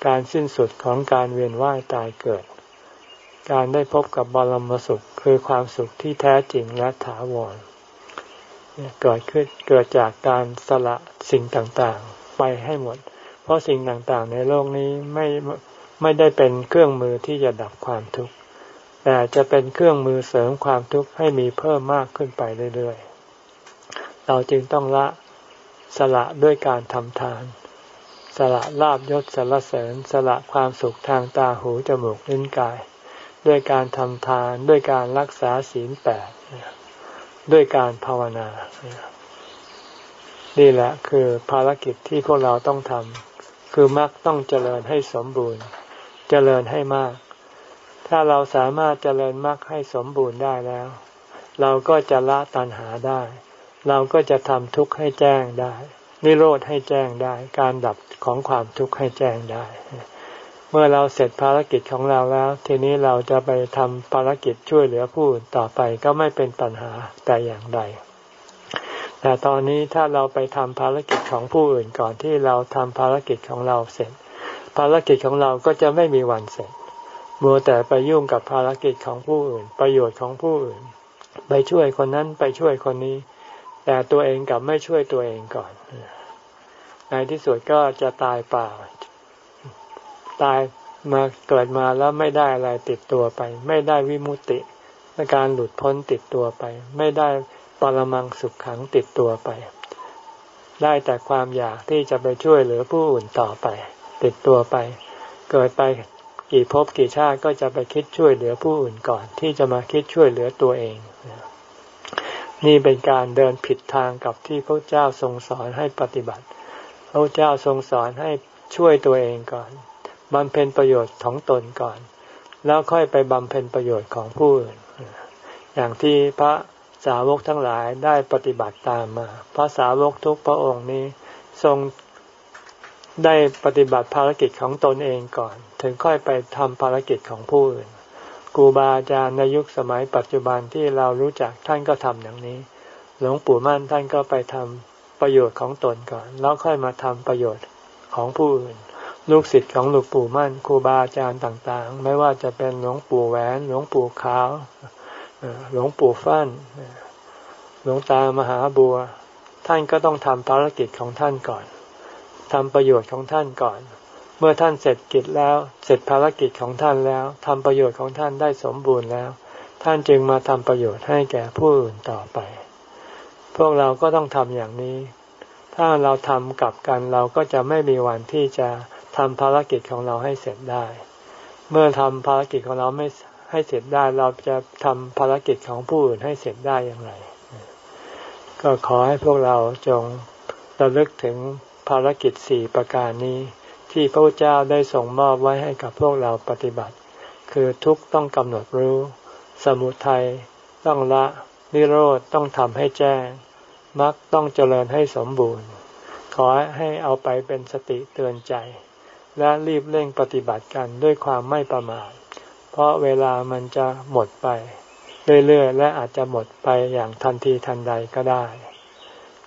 การสิ้นสุดของการเวียนว่ายตายเกิด การได้พบกับบรมสุข คือความสุขที่แท้จริงและถาวรเกิดขึ้นเกิดจากการสละสิ่งต่างๆ ไปให้หมด เพราะสิ่งต่างๆ ในโลกนี้ไม่ ไม่ได้เป็นเครื่องมือที่จะดับความทุกข์แต่จะเป็นเครื่องมือเสริมความทุกข์ให้มีเพิ่มมากขึ้นไปเรื่อยๆ เราจึงต้องละสละด้วยการทำทาน สละลาบยศสละเสริญ สละความสุขทางตาหูจมูกลิ้นกาย ด้วยการทำทานด้วยการรักษาศีลแปดด้วยการภาวนา นี่แหละคือภารกิจที่พวกเราต้องทำคือมักต้องเจริญให้สมบูรณ์ เจริญให้มาก ถ้าเราสามารถเจริญมรรคให้สมบูรณ์ได้แล้ว เราก็จะละตัณหาได้ เราก็จะทำทุกข์ให้แจ้งได้ นิโรธให้แจ้งได้ การดับของความทุกข์ให้แจ้งได้ เมื่อเราเสร็จภารกิจของเราแล้ว ทีนี้เราจะไปทำภารกิจช่วยเหลือผู้อื่นต่อไปก็ไม่เป็นปัญหาแต่อย่างใดแต่ตอนนี้ถ้าเราไปทำภารกิจของผู้อื่นก่อนที่เราทำภารกิจของเราเสร็จ ภารกิจของเราก็จะไม่มีวันเสร็จมัวแต่ไปยุ่งกับภารกิจของผู้อื่น ประโยชน์ของผู้อื่น ไปช่วยคนนั้นไปช่วยคนนี้ แต่ตัวเองกับไม่ช่วยตัวเองก่อน ในที่สุดก็จะตายเปล่า ตายมาเกิดมาแล้วไม่ได้อะไรติดตัวไป ไม่ได้วิมุติการหลุดพ้นติดตัวไป ไม่ได้ปรมังสุขขังติดตัวไป ได้แต่ความอยากที่จะไปช่วยเหลือผู้อื่นต่อไป ติดตัวไป เกิดไปกี่ภพกี่ชาติก็จะไปคิดช่วยเหลือผู้อื่นก่อน ที่จะมาคิดช่วยเหลือตัวเอง นี่เป็นการเดินผิดทางกับที่พระเจ้าทรงสอนให้ปฏิบัติ พระเจ้าทรงสอนให้ช่วยตัวเองก่อนบำเพ็ญประโยชน์ของตนก่อน แล้วค่อยไปบำเพ็ญประโยชน์ของผู้อื่น อย่างที่พระสาวกทั้งหลายได้ปฏิบัติตามมา พระสาวกทุกพระองค์นี้ ทรง ได้ปฏิบัติภารกิจของตนเองก่อน ถึงค่อยไปทำภารกิจของผู้อื่นครูบาอาจารย์ในยุคสมัยปัจจุบันที่เรารู้จักท่านก็ทำอย่างนี้ หลวงปู่มั่นท่านก็ไปทำประโยชน์ของตนก่อน แล้วค่อยมาทำประโยชน์ของผู้อื่น ลูกศิษย์ของหลวงปู่มั่นครูบาอาจารย์ต่างๆ ไม่ว่าจะเป็นหลวงปู่แหวนหลวงปู่ขาวหลวงปู่ฟั่นหลวงตามหาบัว ท่านก็ต้องทำภารกิจของท่านก่อน ทำประโยชน์ของท่านก่อน เมื่อท่านเสร็จกิจแล้ว เสร็จภารกิจของท่านแล้วทำประโยชน์ของท่านได้สมบูรณ์แล้ว ท่านจึงมาทำประโยชน์ให้แก่ผู้อื่นต่อไป พวกเราก็ต้องทำอย่างนี้ ถ้าเราทำกับกันเราก็จะไม่มีวันที่จะทำภารกิจของเราให้เสร็จได้ เมื่อทำภารกิจของเราไม่ให้เสร็จได้เราจะทำภารกิจของผู้อื่นให้เสร็จได้อย่างไร ก็ขอให้พวกเราจงระลึกถึง ภารกิจสี่ประการนี้ ที่พระเจ้าได้ส่งมอบไว้ให้กับพวกเราปฏิบัติ คือทุกต้องกำหนดรู้ สมุทัยต้องละนิโรธต้องทำให้แจ้งมรรคต้องเจริญให้สมบูรณ์ ขอให้เอาไปเป็นสติเตือนใจ และรีบเร่งปฏิบัติกันด้วยความไม่ประมาทเพราะเวลามันจะหมดไป เรื่อยๆ และอาจจะหมดไปอย่างทันทีทันใดก็ได้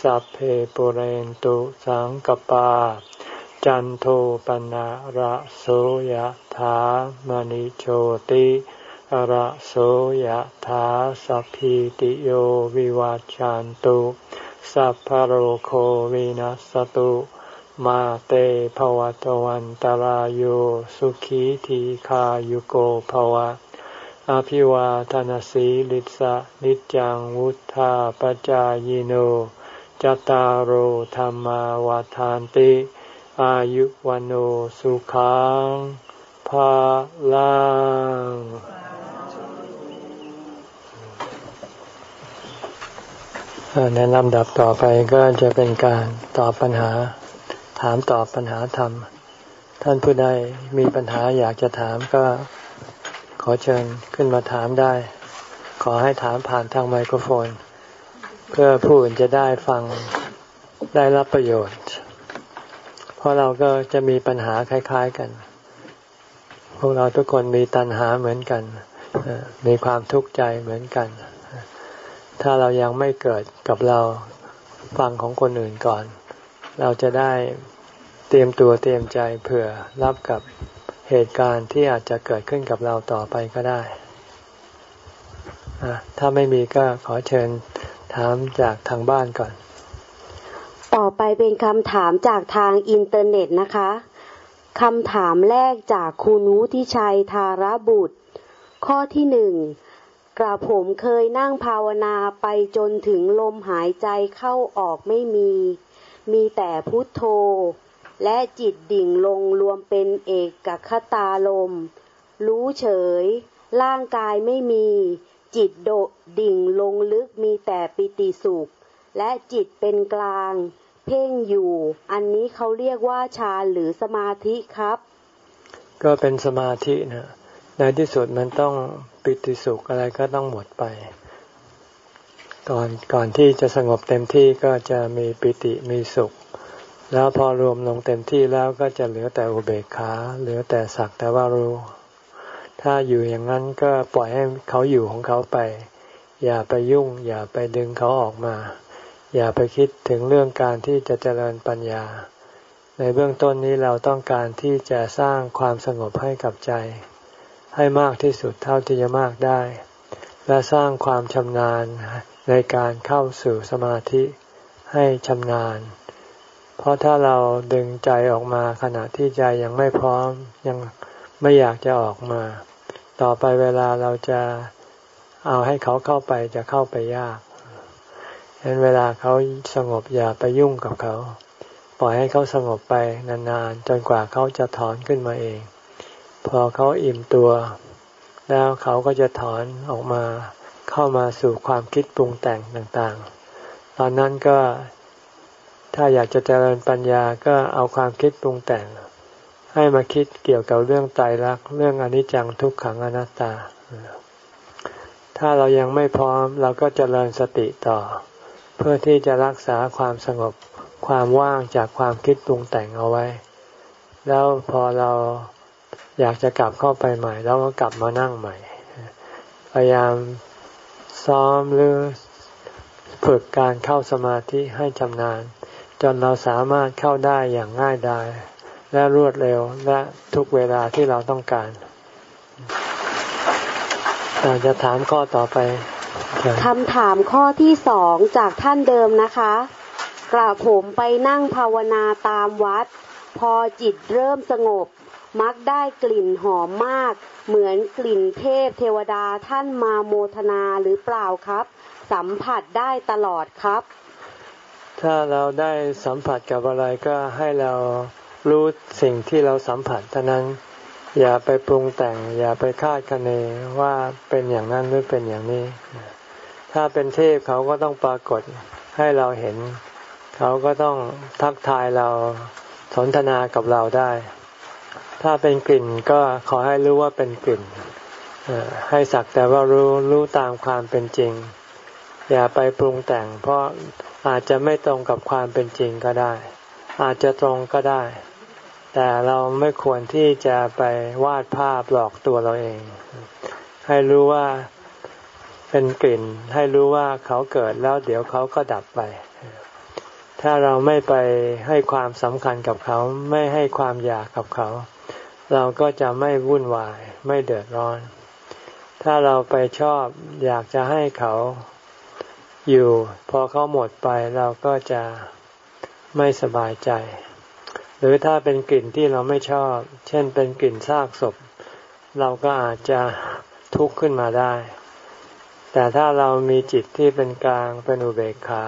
สัพเพปุเรนตุสังกปา จันโทปนะระโสยธามณิโชติระโสยธาสัพพิติโยวิวาจันตุสัพพโรโควินัสตุมาเตภวตวันตารโยสุขีทีขายุโกภวะ อภิวาทนสีลิสะนิจังวุธาปจายโน จตารโหธรรมาวาทานติ อายุวันโอสุขังภาลังในลำดับต่อไปก็จะเป็นการตอบปัญหา ถามตอบปัญหาธรรม ท่านผู้ใดมีปัญหาอยากจะถามก็ขอเชิญขึ้นมาถามได้ ขอให้ถามผ่านทางไมโครโฟน เพื่อผู้อื่นจะได้ฟังได้รับประโยชน์ เพราะเราก็จะมีปัญหาคล้าย ๆกัน พวกเราทุกคนมีตัณหาเหมือนกัน มีความทุกข์ใจเหมือนกัน ถ้าเรายังไม่เกิดกับเราฟังของคนอื่นก่อน เราจะได้เตรียมตัวเตรียมใจเผื่อรับกับเหตุการณ์ที่อาจจะเกิดขึ้นกับเราต่อไปก็ได้ ถ้าไม่มีก็ขอเชิญ ถามจากทางบ้านก่อน ต่อไปเป็นคำถามจากทางอินเทอร์เน็ตนะคะคำถามแรกจากคุณวุฒิชัยธาระบุตร ข้อที่หนึ่งกระผมเคยนั่งภาวนาไปจนถึงลมหายใจเข้าออกไม่มี มีแต่พุทโธ และจิตดิ่งลงรวมเป็นเอกกคตาลม รู้เฉย ร่างกายไม่มี จิตโดดิ่งลงลึกมีแต่ปิติสุข และจิตเป็นกลาง เพ่งอยู่ อันนี้เขาเรียกว่าฌานหรือสมาธิครับ ก็เป็นสมาธินะในที่สุดมันต้องปิติสุขอะไรก็ต้องหมดไป ก่อนก่อนที่จะสงบเต็มที่ก็จะมีปิติมีสุข แล้วพอรวมลงเต็มที่แล้วก็จะเหลือแต่อุเบกขาเหลือแต่สักแต่ว่ารู้ ถ้าอยู่อย่างนั้นก็ปล่อยให้เขาอยู่ของเขาไป อย่าไปยุ่ง อย่าไปดึงเขาออกมา อย่าไปคิดถึงเรื่องการที่จะเจริญปัญญา ในเบื้องต้นนี้เราต้องการที่จะสร้างความสงบให้กับใจ ให้มากที่สุดเท่าที่จะมากได้ และสร้างความชำนาญในการเข้าสู่สมาธิให้ชำนาญ เพราะถ้าเราดึงใจออกมาขณะที่ใจยังไม่พร้อมยังไม่อยากจะออกมา ต่อไปเวลาเราจะเอาให้เขาเข้าไปจะเข้าไปยากฉะนั้นเวลาเขาสงบอย่าไปยุ่งกับเขา ปล่อยให้เขาสงบไปนานๆ จนกว่าเขาจะถอนขึ้นมาเอง พอเขาอิ่มตัว แล้วเขาก็จะถอนออกมาเข้ามาสู่ความคิดปรุงแต่งต่างๆ ตอนนั้นก็ถ้าอยากจะเจริญปัญญาก็เอาความคิดปรุงแต่ง ให้มาคิดเกี่ยวกับเรื่องไตรลักษณ์เรื่องอนิจจังทุกขังอนัตตา ถ้าเรายังไม่พร้อมเราก็จเจริญสติต่อ เพื่อที่จะรักษาความสงบความว่างจากความคิดปรุงแต่งเอาไว้ แล้วพอเราอยากจะกลับเข้าไปใหม่ แล้วก็กลับมานั่งใหม่ พยายามซ้อมหรือฝึกการเข้าสมาธิให้ชำนาญ จนเราสามารถเข้าได้อย่างง่ายดาย และรวดเร็วและทุกเวลาที่เราต้องการเราจะถามข้อต่อไปคำถามข้อที่สองจากท่านเดิมนะคะกระผมไปนั่งภาวนาตามวัด พอจิตเริ่มสงบ มักได้กลิ่นหอมมาก เหมือนกลิ่นเทพเทวดาท่านมาโมทนาหรือเปล่าครับ สัมผัสได้ตลอดครับ ถ้าเราได้สัมผัสกับอะไรก็ให้เรา รู้สิ่งที่เราสัมผัสเท่านั้น อย่าไปปรุงแต่ง อย่าไปคาดคะเนว่าเป็นอย่างนั้นหรือเป็นอย่างนี้ ถ้าเป็นเทพเขาก็ต้องปรากฏให้เราเห็น เขาก็ต้องทักทายเราสนทนากับเราได้ ถ้าเป็นกลิ่นก็ขอให้รู้ว่าเป็นกลิ่นให้สักแต่ว่ารู้รู้ตามความเป็นจริง อย่าไปปรุงแต่ง เพราะอาจจะไม่ตรงกับความเป็นจริงก็ได้ อาจจะตรงก็ได้ แต่เราไม่ควรที่จะไปวาดภาพหลอกตัวเราเอง ให้รู้ว่าเป็นกลิ่น ให้รู้ว่าเขาเกิดแล้วเดี๋ยวเขาก็ดับไป ถ้าเราไม่ไปให้ความสำคัญกับเขา ไม่ให้ความอยากกับเขา เราก็จะไม่วุ่นวาย ไม่เดือดร้อน ถ้าเราไปชอบอยากจะให้เขาอยู่ พอเขาหมดไปเราก็จะไม่สบายใจ หรือถ้าเป็นกลิ่นที่เราไม่ชอบ เช่นเป็นกลิ่นซากศพ เราก็อาจจะทุกข์ขึ้นมาได้ แต่ถ้าเรามีจิตที่เป็นกลางเป็นอุเบกขา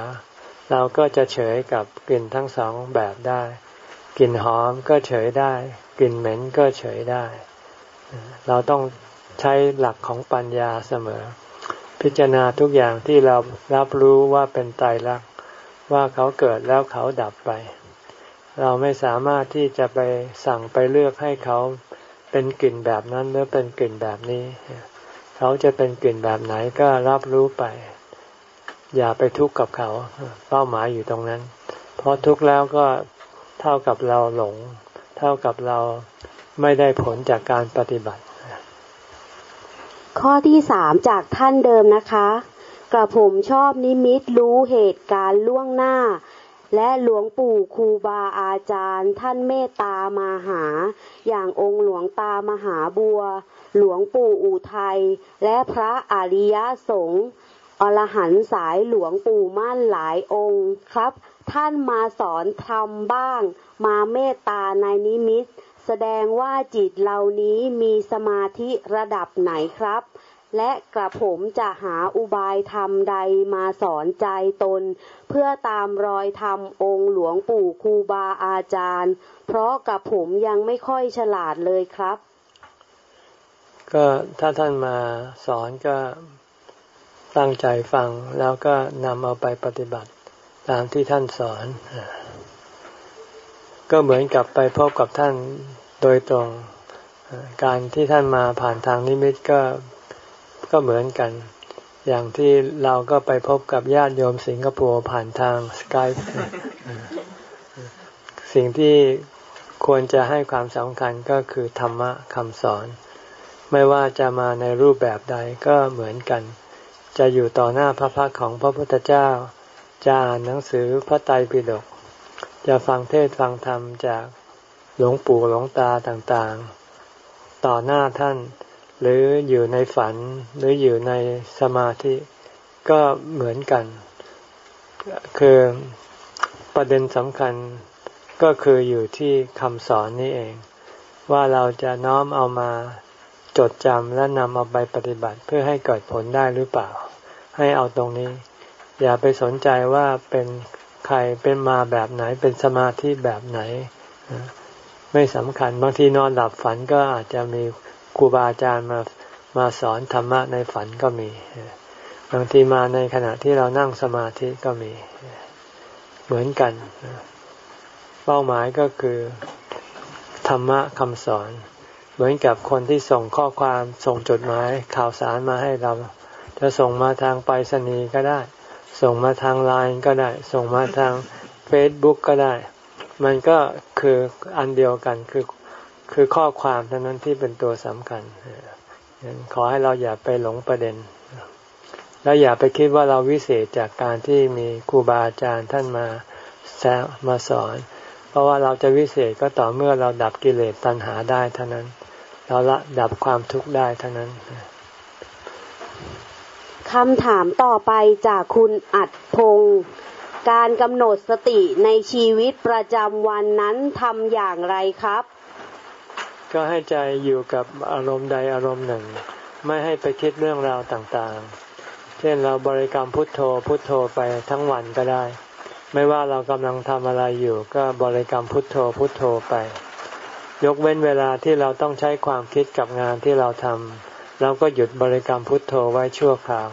เราก็จะเฉยกับกลิ่นทั้งสองแบบได้ กลิ่นหอมก็เฉยได้ กลิ่นเหม็นก็เฉยได้ เราต้องใช้หลักของปัญญาเสมอ พิจารณาทุกอย่างที่เรารับรู้ว่าเป็นไตรลักษณ์ว่าเขาเกิดแล้วเขาดับไป เราไม่สามารถที่จะไปสั่งไปเลือกให้เขาเป็นกลิ่นแบบนั้นหรือเป็นกลิ่นแบบนี้ เขาจะเป็นกลิ่นแบบไหนก็รับรู้ไป อย่าไปทุกข์กับเขา เป้าหมายอยู่ตรงนั้น เพราะทุกข์แล้วก็เท่ากับเราหลง เท่ากับเราไม่ได้ผลจากการปฏิบัติ ข้อที่สามจากท่านเดิมนะคะ กระผมชอบนิมิตรู้เหตุการณ์ล่วงหน้า และหลวงปู่ครูบาอาจารย์ ท่านเมตตามาหา อย่างองค์หลวงตามหาบัว หลวงปู่อูทัยและพระอริยสงฆ์อรหันตสายหลวงปู่มั่นหลายองค์ครับ ท่านมาสอนธรรมบ้าง มาเมตตาในนิมิต แสดงว่าจิตเหล่านี้มีสมาธิระดับไหนครับ และกระผมจะหาอุบายธรรมใดมาสอนใจตน เพื่อตามรอยธรรมองค์หลวงปู่ครูบาอาจารย์ เพราะกระผมยังไม่ค่อยฉลาดเลยครับ ก็ถ้าท่านมาสอนก็ตั้งใจฟังแล้วก็นำเอาไปปฏิบัติตามที่ท่านสอน ก็เหมือนกับไปพบกับท่านโดยตรง การที่ท่านมาผ่านทางนิมิตก็ ก็เหมือนกัน อย่างที่เราก็ไปพบกับญาติโยมสิงคโปร์ผ่านทางสกายสิ่งที่ควรจะให้ความสำคัญก็คือธรรมะคำสอน ไม่ว่าจะมาในรูปแบบใดก็เหมือนกัน จะอยู่ต่อหน้าพระพักของพระพุทธเจ้า จะอ่านหนังสือพระไตรปิฎกจะฟังเทศฟังธรรมจากหลวงปู่หลวงตาต่างๆ ต่อหน้าท่าน หรืออยู่ในฝันหรืออยู่ในสมาธิก็เหมือนกัน คือประเด็นสำคัญก็คืออยู่ที่คำสอนนี่เอง ว่าเราจะน้อมเอามาจดจำและนำเอาไปปฏิบัติเพื่อให้เกิดผลได้หรือเปล่า ให้เอาตรงนี้ อย่าไปสนใจว่าเป็นใครเป็นมาแบบไหนเป็นสมาธิแบบไหน ไม่สำคัญบางทีนอนหลับฝันก็อาจจะมี ครูบาอาจารย์มามาสอนธรรมะในฝันก็มีบางทีมาในขณะที่เรานั่งสมาธิก็มี เหมือนกัน เป้าหมายก็คือธรรมะคำสอน เหมือนกับคนที่ส่งข้อความส่งจดหมายข่าวสารมาให้เรา จะส่งมาทางไปรษณีย์ก็ได้ ส่งมาทางไลน์ก็ได้ ส่งมาทางเฟซบุ๊กก็ได้ มันก็คืออันเดียวกันคือ คือข้อความเท่านั้นที่เป็นตัวสำคัญขอให้เราอย่าไปหลงประเด็น แล้วอย่าไปคิดว่าเราวิเศษจากการที่มีครูบาอาจารย์ท่านมาแซมาสอน เพราะว่าเราจะวิเศษก็ต่อเมื่อเราดับกิเลสตัณหาได้เท่านั้น เราละดับความทุกข์ได้เท่านั้นคำถามต่อไปจากคุณอัดพงศ์การกำหนดสติในชีวิตประจำวันนั้นทำอย่างไรครับ ก็ให้ใจอยู่กับอารมณ์ใดอารมณ์หนึ่ง ไม่ให้ไปคิดเรื่องราวต่างๆ เช่นเราบริกรรมพุทโธพุทโธไปทั้งวันก็ได้ ไม่ว่าเรากำลังทำอะไรอยู่ ก็บริกรรมพุทโธพุทโธไป ยกเว้นเวลาที่เราต้องใช้ความคิดกับงานที่เราทำเราก็หยุดบริกรรมพุทโธไว้ชั่วคราว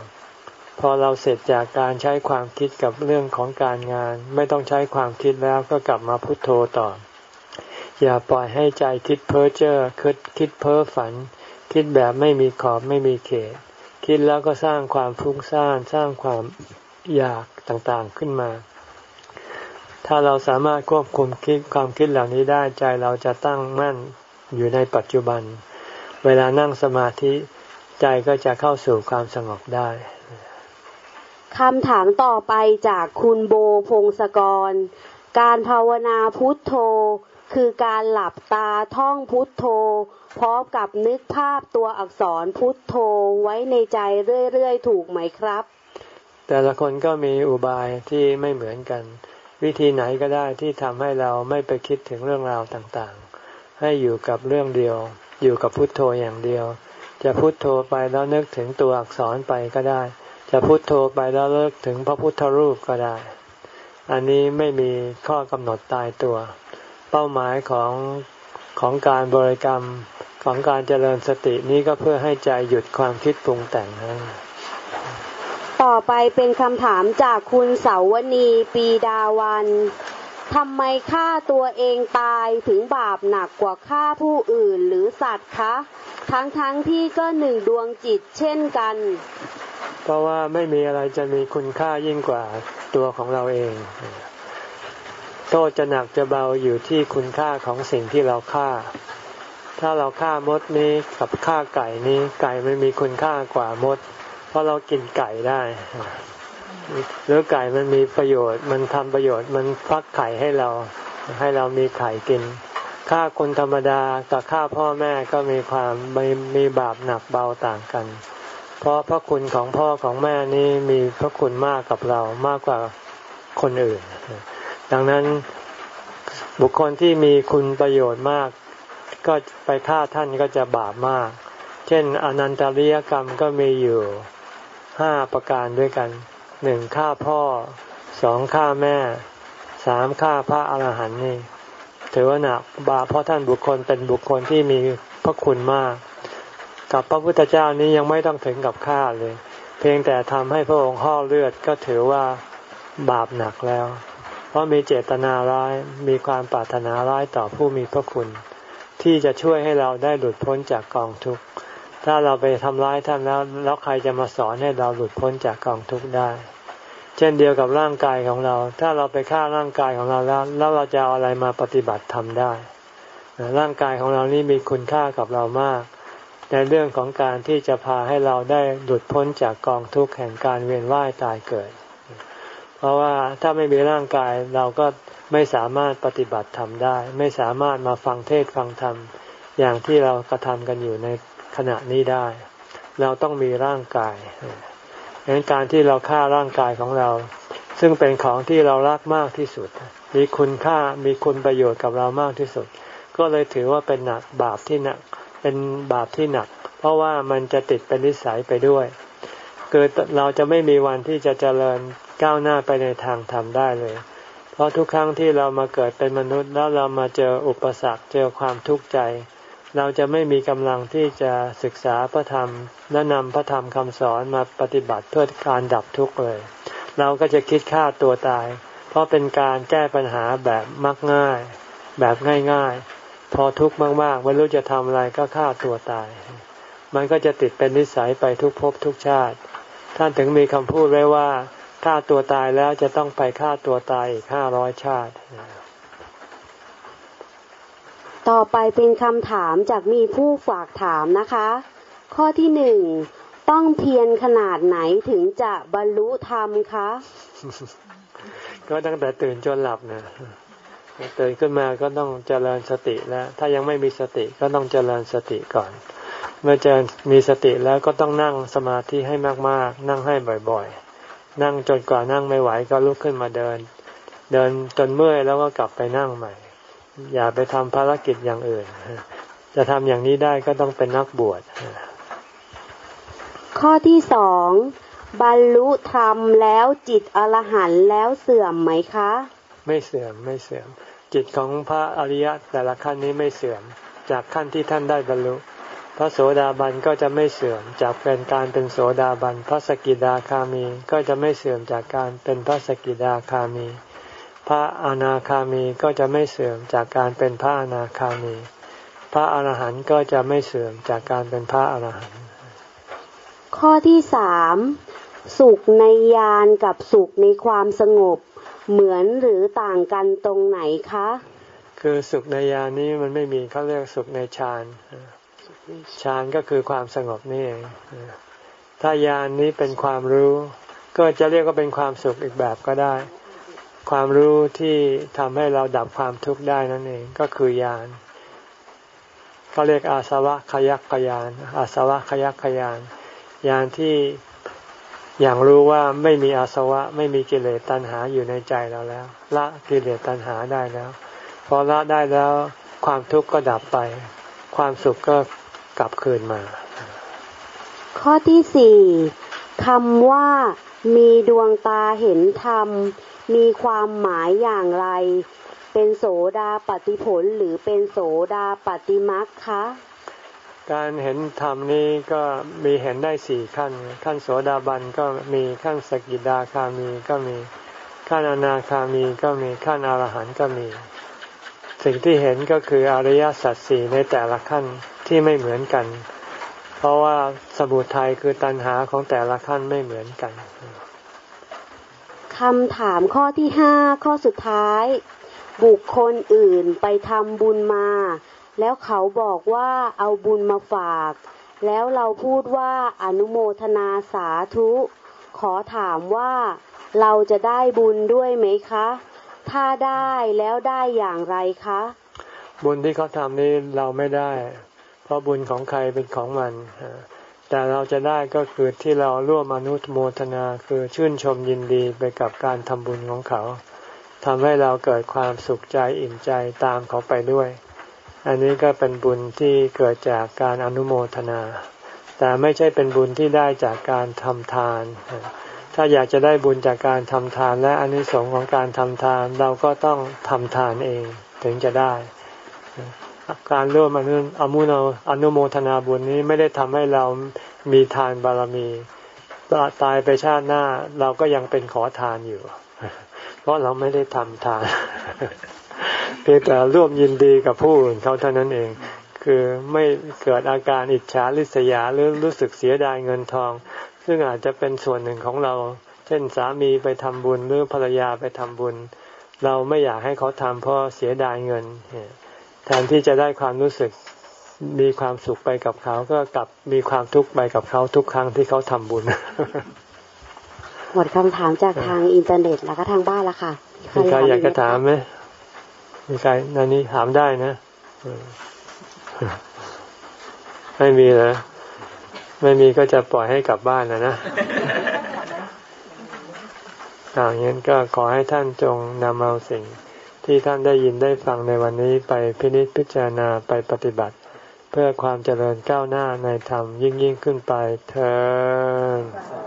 พอเราเสร็จจากการใช้ความคิดกับเรื่องของการงาน ไม่ต้องใช้ความคิดแล้วก็กลับมาพุทโธต่อ อย่าปล่อยให้ใจคิดเพ้อเจ้อคิดคิดเพ้อฝัน คิดแบบไม่มีขอบไม่มีเขต คิดแล้วก็สร้างความฟุ้งซ่านสร้างความอยากต่างๆขึ้นมา ถ้าเราสามารถควบคุมคิดความคิดเหล่านี้ได้ใจเราจะตั้งมั่นอยู่ในปัจจุบัน เวลานั่งสมาธิใจก็จะเข้าสู่ความสงบได้คำถามต่อไปจากคุณโบพงศกร การภาวนาพุทโธ คือการหลับตาท่องพุทโธพร้อมกับนึกภาพตัวอักษรพุทโธไว้ในใจเรื่อยๆ ถูกไหมครับ แต่ละคนก็มีอุบายที่ไม่เหมือนกัน วิธีไหนก็ได้ที่ทำให้เราไม่ไปคิดถึงเรื่องราวต่างๆ ให้อยู่กับเรื่องเดียว อยู่กับพุทโธอย่างเดียว จะพุทโธไปแล้วนึกถึงตัวอักษรไปก็ได้ จะพุทโธไปแล้วเลิกถึงพระพุทธรูปก็ได้ อันนี้ไม่มีข้อกำหนดตายตัว เป้าหมายของของการบริกรรมของการเจริญสตินี้ก็เพื่อให้ใจหยุดความคิดปรุงแต่งนั้นต่อไปเป็นคำถามจากคุณเสาวณีปีดาวันทำไมฆ่าตัวเองตายถึงบาปหนักกว่าฆ่าผู้อื่นหรือสัตว์คะ ทั้งทั้งที่ก็หนึ่งดวงจิตเช่นกัน เพราะว่าไม่มีอะไรจะมีคุณค่ายิ่งกว่าตัวของเราเอง โทษจะหนักจะเบาอยู่ที่คุณค่าของสิ่งที่เราฆ่า ถ้าเราฆ่ามดนี้กับฆ่าไก่นี้ ไก่ไม่มีคุณค่ากว่ามด เพราะเรากินไก่ได้หรือไก่มันมีประโยชน์ มันทำประโยชน์ มันฟักไข่ให้เรา ให้เรามีไข่กิน ฆ่าคนธรรมดากับฆ่าพ่อแม่ก็มีความมีมีบาปหนักเบาต่างกัน เพราะพระคุณของพ่อของแม่นี้มีพระคุณมากกับเรามากกว่าคนอื่น ดังนั้นบุคคลที่มีคุณประโยชน์มาก ก็ไปฆ่าท่านก็จะบาปมาก เช่น อนันตริยกรรมก็มีอยู่ห้าประการด้วยกันหนึ่งฆ่าพ่อสองฆ่าแม่สามฆ่าพระอาหารหันต์นี่ถือว่าหนักบาปเพราะท่านบุคคลเป็นบุคคลที่มีพระคุณมาก กับพระพุทธเจ้านี้ยังไม่ต้องถึงกับฆ่าเลย เพียงแต่ทำให้พระองค์ห่อเลือดก็ถือว่าบาปหนักแล้ว ราะมีเจตนาร้ายมีความปรารถนาร้ายต่อผู้มีพระคุณ ที่จะช่วยให้เราได้หลุดพ้นจากกองทุกข์ถ้าเราไปทำร้ายท่านแล้วแล้วใครจะมาสอนให้เราหลุดพ้นจากกองทุกข์ได้ เช่นเดียวกับร่างกายของเรา ถ้าเราไปฆ่าร่างกายของเราแล้วแล้วเราจะเอาอะไรมาปฏิบัติทำได้ ร่างกายของเรานี่มีคุณค่ากับเรามาก ในเรื่องของการที่จะพาให้เราได้หลุดพ้นจากกองทุกข์แห่งการเวียนว่ายตายเกิด ราะว่าถ้าไม่มีร่างกายเราก็ไม่สามารถปฏิบัติทำได้ ไม่สามารถมาฟังเทศฟังธรรม อย่างที่เรากระทำกันอยู่ในขณะนี้ได้ เราต้องมีร่างกายดังนั้นการที่เราฆ่าร่างกายของเรา ซึ่งเป็นของที่เรารักมากที่สุด มีคุณค่ามีคุณประโยชน์กับเรามากที่สุด ก็เลยถือว่าเป็นหนักบาปที่หนัก เป็นบาปที่หนัก เพราะว่ามันจะติดเป็นนิสัยไปด้วยเกิดเราจะไม่มีวันที่จะเจริญ ก้าวหน้าไปในทางธรรมได้เลย เพราะทุกครั้งที่เรามาเกิดเป็นมนุษย์ แล้วเรามาเจออุปสรรคเจอความทุกข์ใจ เราจะไม่มีกำลังที่จะศึกษาพระธรรมและนำพระธรรมคำสอนมาปฏิบัติเพื่อการดับทุกข์เลย เราก็จะคิดฆ่าตัวตาย เพราะเป็นการแก้ปัญหาแบบมักง่าย แบบง่ายๆ พอทุกข์มากๆไม่รู้จะทำอะไรก็ฆ่าตัวตายมันก็จะติดเป็นนิสัยไปทุกภพทุกชาติ ท่านถึงมีคำพูดไว้ว่า ฆ่าตัวตายแล้วจะต้องไปฆ่าตัวตายอีกห้าร้อยชาติ ต่อไปเป็นคำถามจากมีผู้ฝากถามนะคะ ข้อที่หนึ่งต้องเพียรขนาดไหนถึงจะบรรลุธรรมคะ ก็ตั้งแต่ตื่นจนหลับนะตื่นขึ้นมาก็ต้องเจริญสติแล้ว ถ้ายังไม่มีสติก็ต้องเจริญสติก่อน เมื่อเจริญมีสติแล้วก็ต้องนั่งสมาธิให้มากๆ นั่งให้บ่อยๆ นั่งจนกว่านั่งไม่ไหวก็ลุกขึ้นมาเดิน เดินจนเมื่อยแล้วก็กลับไปนั่งใหม่ อย่าไปทำภารกิจอย่างอื่น จะทำอย่างนี้ได้ก็ต้องเป็นนักบวชข้อที่สองบรรลุธรรมแล้วจิตอรหันแล้วเสื่อมไหมคะ ไม่เสื่อมไม่เสื่อม จิตของพระอริยะแต่ละขั้นนี้ไม่เสื่อม จากขั้นที่ท่านได้บรรลุ พระโสดาบันก็จะไม่เสื่อมจากเป็นการเป็นโสดาบัน พระสกิดาคามีก็จะไม่เสื่อมจากการเป็นพระสกิดาคามี พระอนาคามีก็จะไม่เสื่อมจากการเป็นพระอนาคามี พระอรหันต์ก็จะไม่เสื่อมจากการเป็นพระอรหันต์ ข้อที่สามสุขในญาณกับสุขในความสงบ เหมือนหรือต่างกันตรงไหนคะ คือสุขในญาณนี้มันไม่มีเขาเรียกสุขในฌาน ฌานก็คือความสงบนี่เองถ้าญานนี้เป็นความรู้ ก็จะเรียกว่าเป็นความสุขอีกแบบก็ได้ ความรู้ที่ทำให้เราดับความทุกข์ได้นั่นเองก็คือญาณเขาเรียกอาสวะขยักขยาน อาสวะขยักขยานญาณที่อย่างรู้ว่าไม่มีอาสวะไม่มีกิเลสตัณหาอยู่ในใจเราแล้ว ละกิเลสตัณหาได้แล้ว พอละได้แล้วความทุกข์ก็ดับไป ความสุขก็ กลับคืนมา ข้อที่สี่คำว่ามีดวงตาเห็นธรรม มีความหมายอย่างไร เป็นโสดาปฏิผลหรือเป็นโสดาปฏิมักคะ การเห็นธรรมนี้ก็มีเห็นได้สี่ขั้น ขั้นโสดาบันก็มีขั้นสกิดาคามีก็มีขั้นอนาคามีก็มีขั้นอรหันต์ก็มี สิ่งที่เห็นก็คืออริยสัจสี่ในแต่ละขั้น ที่ไม่เหมือนกัน เพราะว่าสมุทัยคือตัณหาของแต่ละขั้นไม่เหมือนกันคำถามข้อที่ห้าข้อสุดท้าย บุคคลอื่นไปทำบุญมา แล้วเขาบอกว่าเอาบุญมาฝาก แล้วเราพูดว่าอนุโมทนาสาธุ ขอถามว่าเราจะได้บุญด้วยไหมคะ ถ้าได้แล้วได้อย่างไรคะ บุญที่เขาทำนี้เราไม่ได้ เพราะบุญของใครเป็นของมัน แต่เราจะได้ก็คือที่เราร่วมอนุโมทนาคือชื่นชมยินดีไปกับการทำบุญของเขาทำให้เราเกิดความสุขใจอิ่มใจตามเขาไปด้วย อันนี้ก็เป็นบุญที่เกิดจากการอนุโมทนา แต่ไม่ใช่เป็นบุญที่ได้จากการทำทาน ถ้าอยากจะได้บุญจากการทำทานและอนนิสงส์ของการทำทานเราก็ต้องทำทานเองถึงจะได้ การร่วมอนุอมุนอนุโมทนาบุญนี้ไม่ได้ทำให้เรามีทานบารมีตายไปชาติหน้า เราก็ยังเป็นขอทานอยู่ เพราะเราไม่ได้ทำทาน เพียงแต่ร่วมยินดีกับผู้อื่นเขาเท่านั้นเอง คือไม่เกิดอาการอิจฉาริษยาหรือรู้สึกเสียดายเงินทอง ซึ่งอาจจะเป็นส่วนหนึ่งของเรา เช่นสามีไปทำบุญหรือภรรยาไปทำบุญ เราไม่อยากให้เขาทำเพราะเสียดายเงิน แทนที่จะได้ความรู้สึกมีความสุขไปกับเขาก็กลับมีความทุกข์ไปกับเขาทุกครั้งที่เขาทำบุญ หมดคำถามจากทางอินเทอร์เน็ตแล้วก็ทางบ้านแล้วค่ะมีใครอยากจะถามไหมมีใครนันนี้ถามได้นะไม่มีเหรอไม่มีก็จะปล่อยให้กลับบ้านนะนะอย่างนี้ก็ขอให้ท่านจงนำเอาสิ่ง ที่ท่านได้ยินได้ฟังในวันนี้ไปพินิจพิจารณาไปปฏิบัติ เพื่อความเจริญก้าวหน้าในธรรมยิ่งยิ่งขึ้นไปเธอ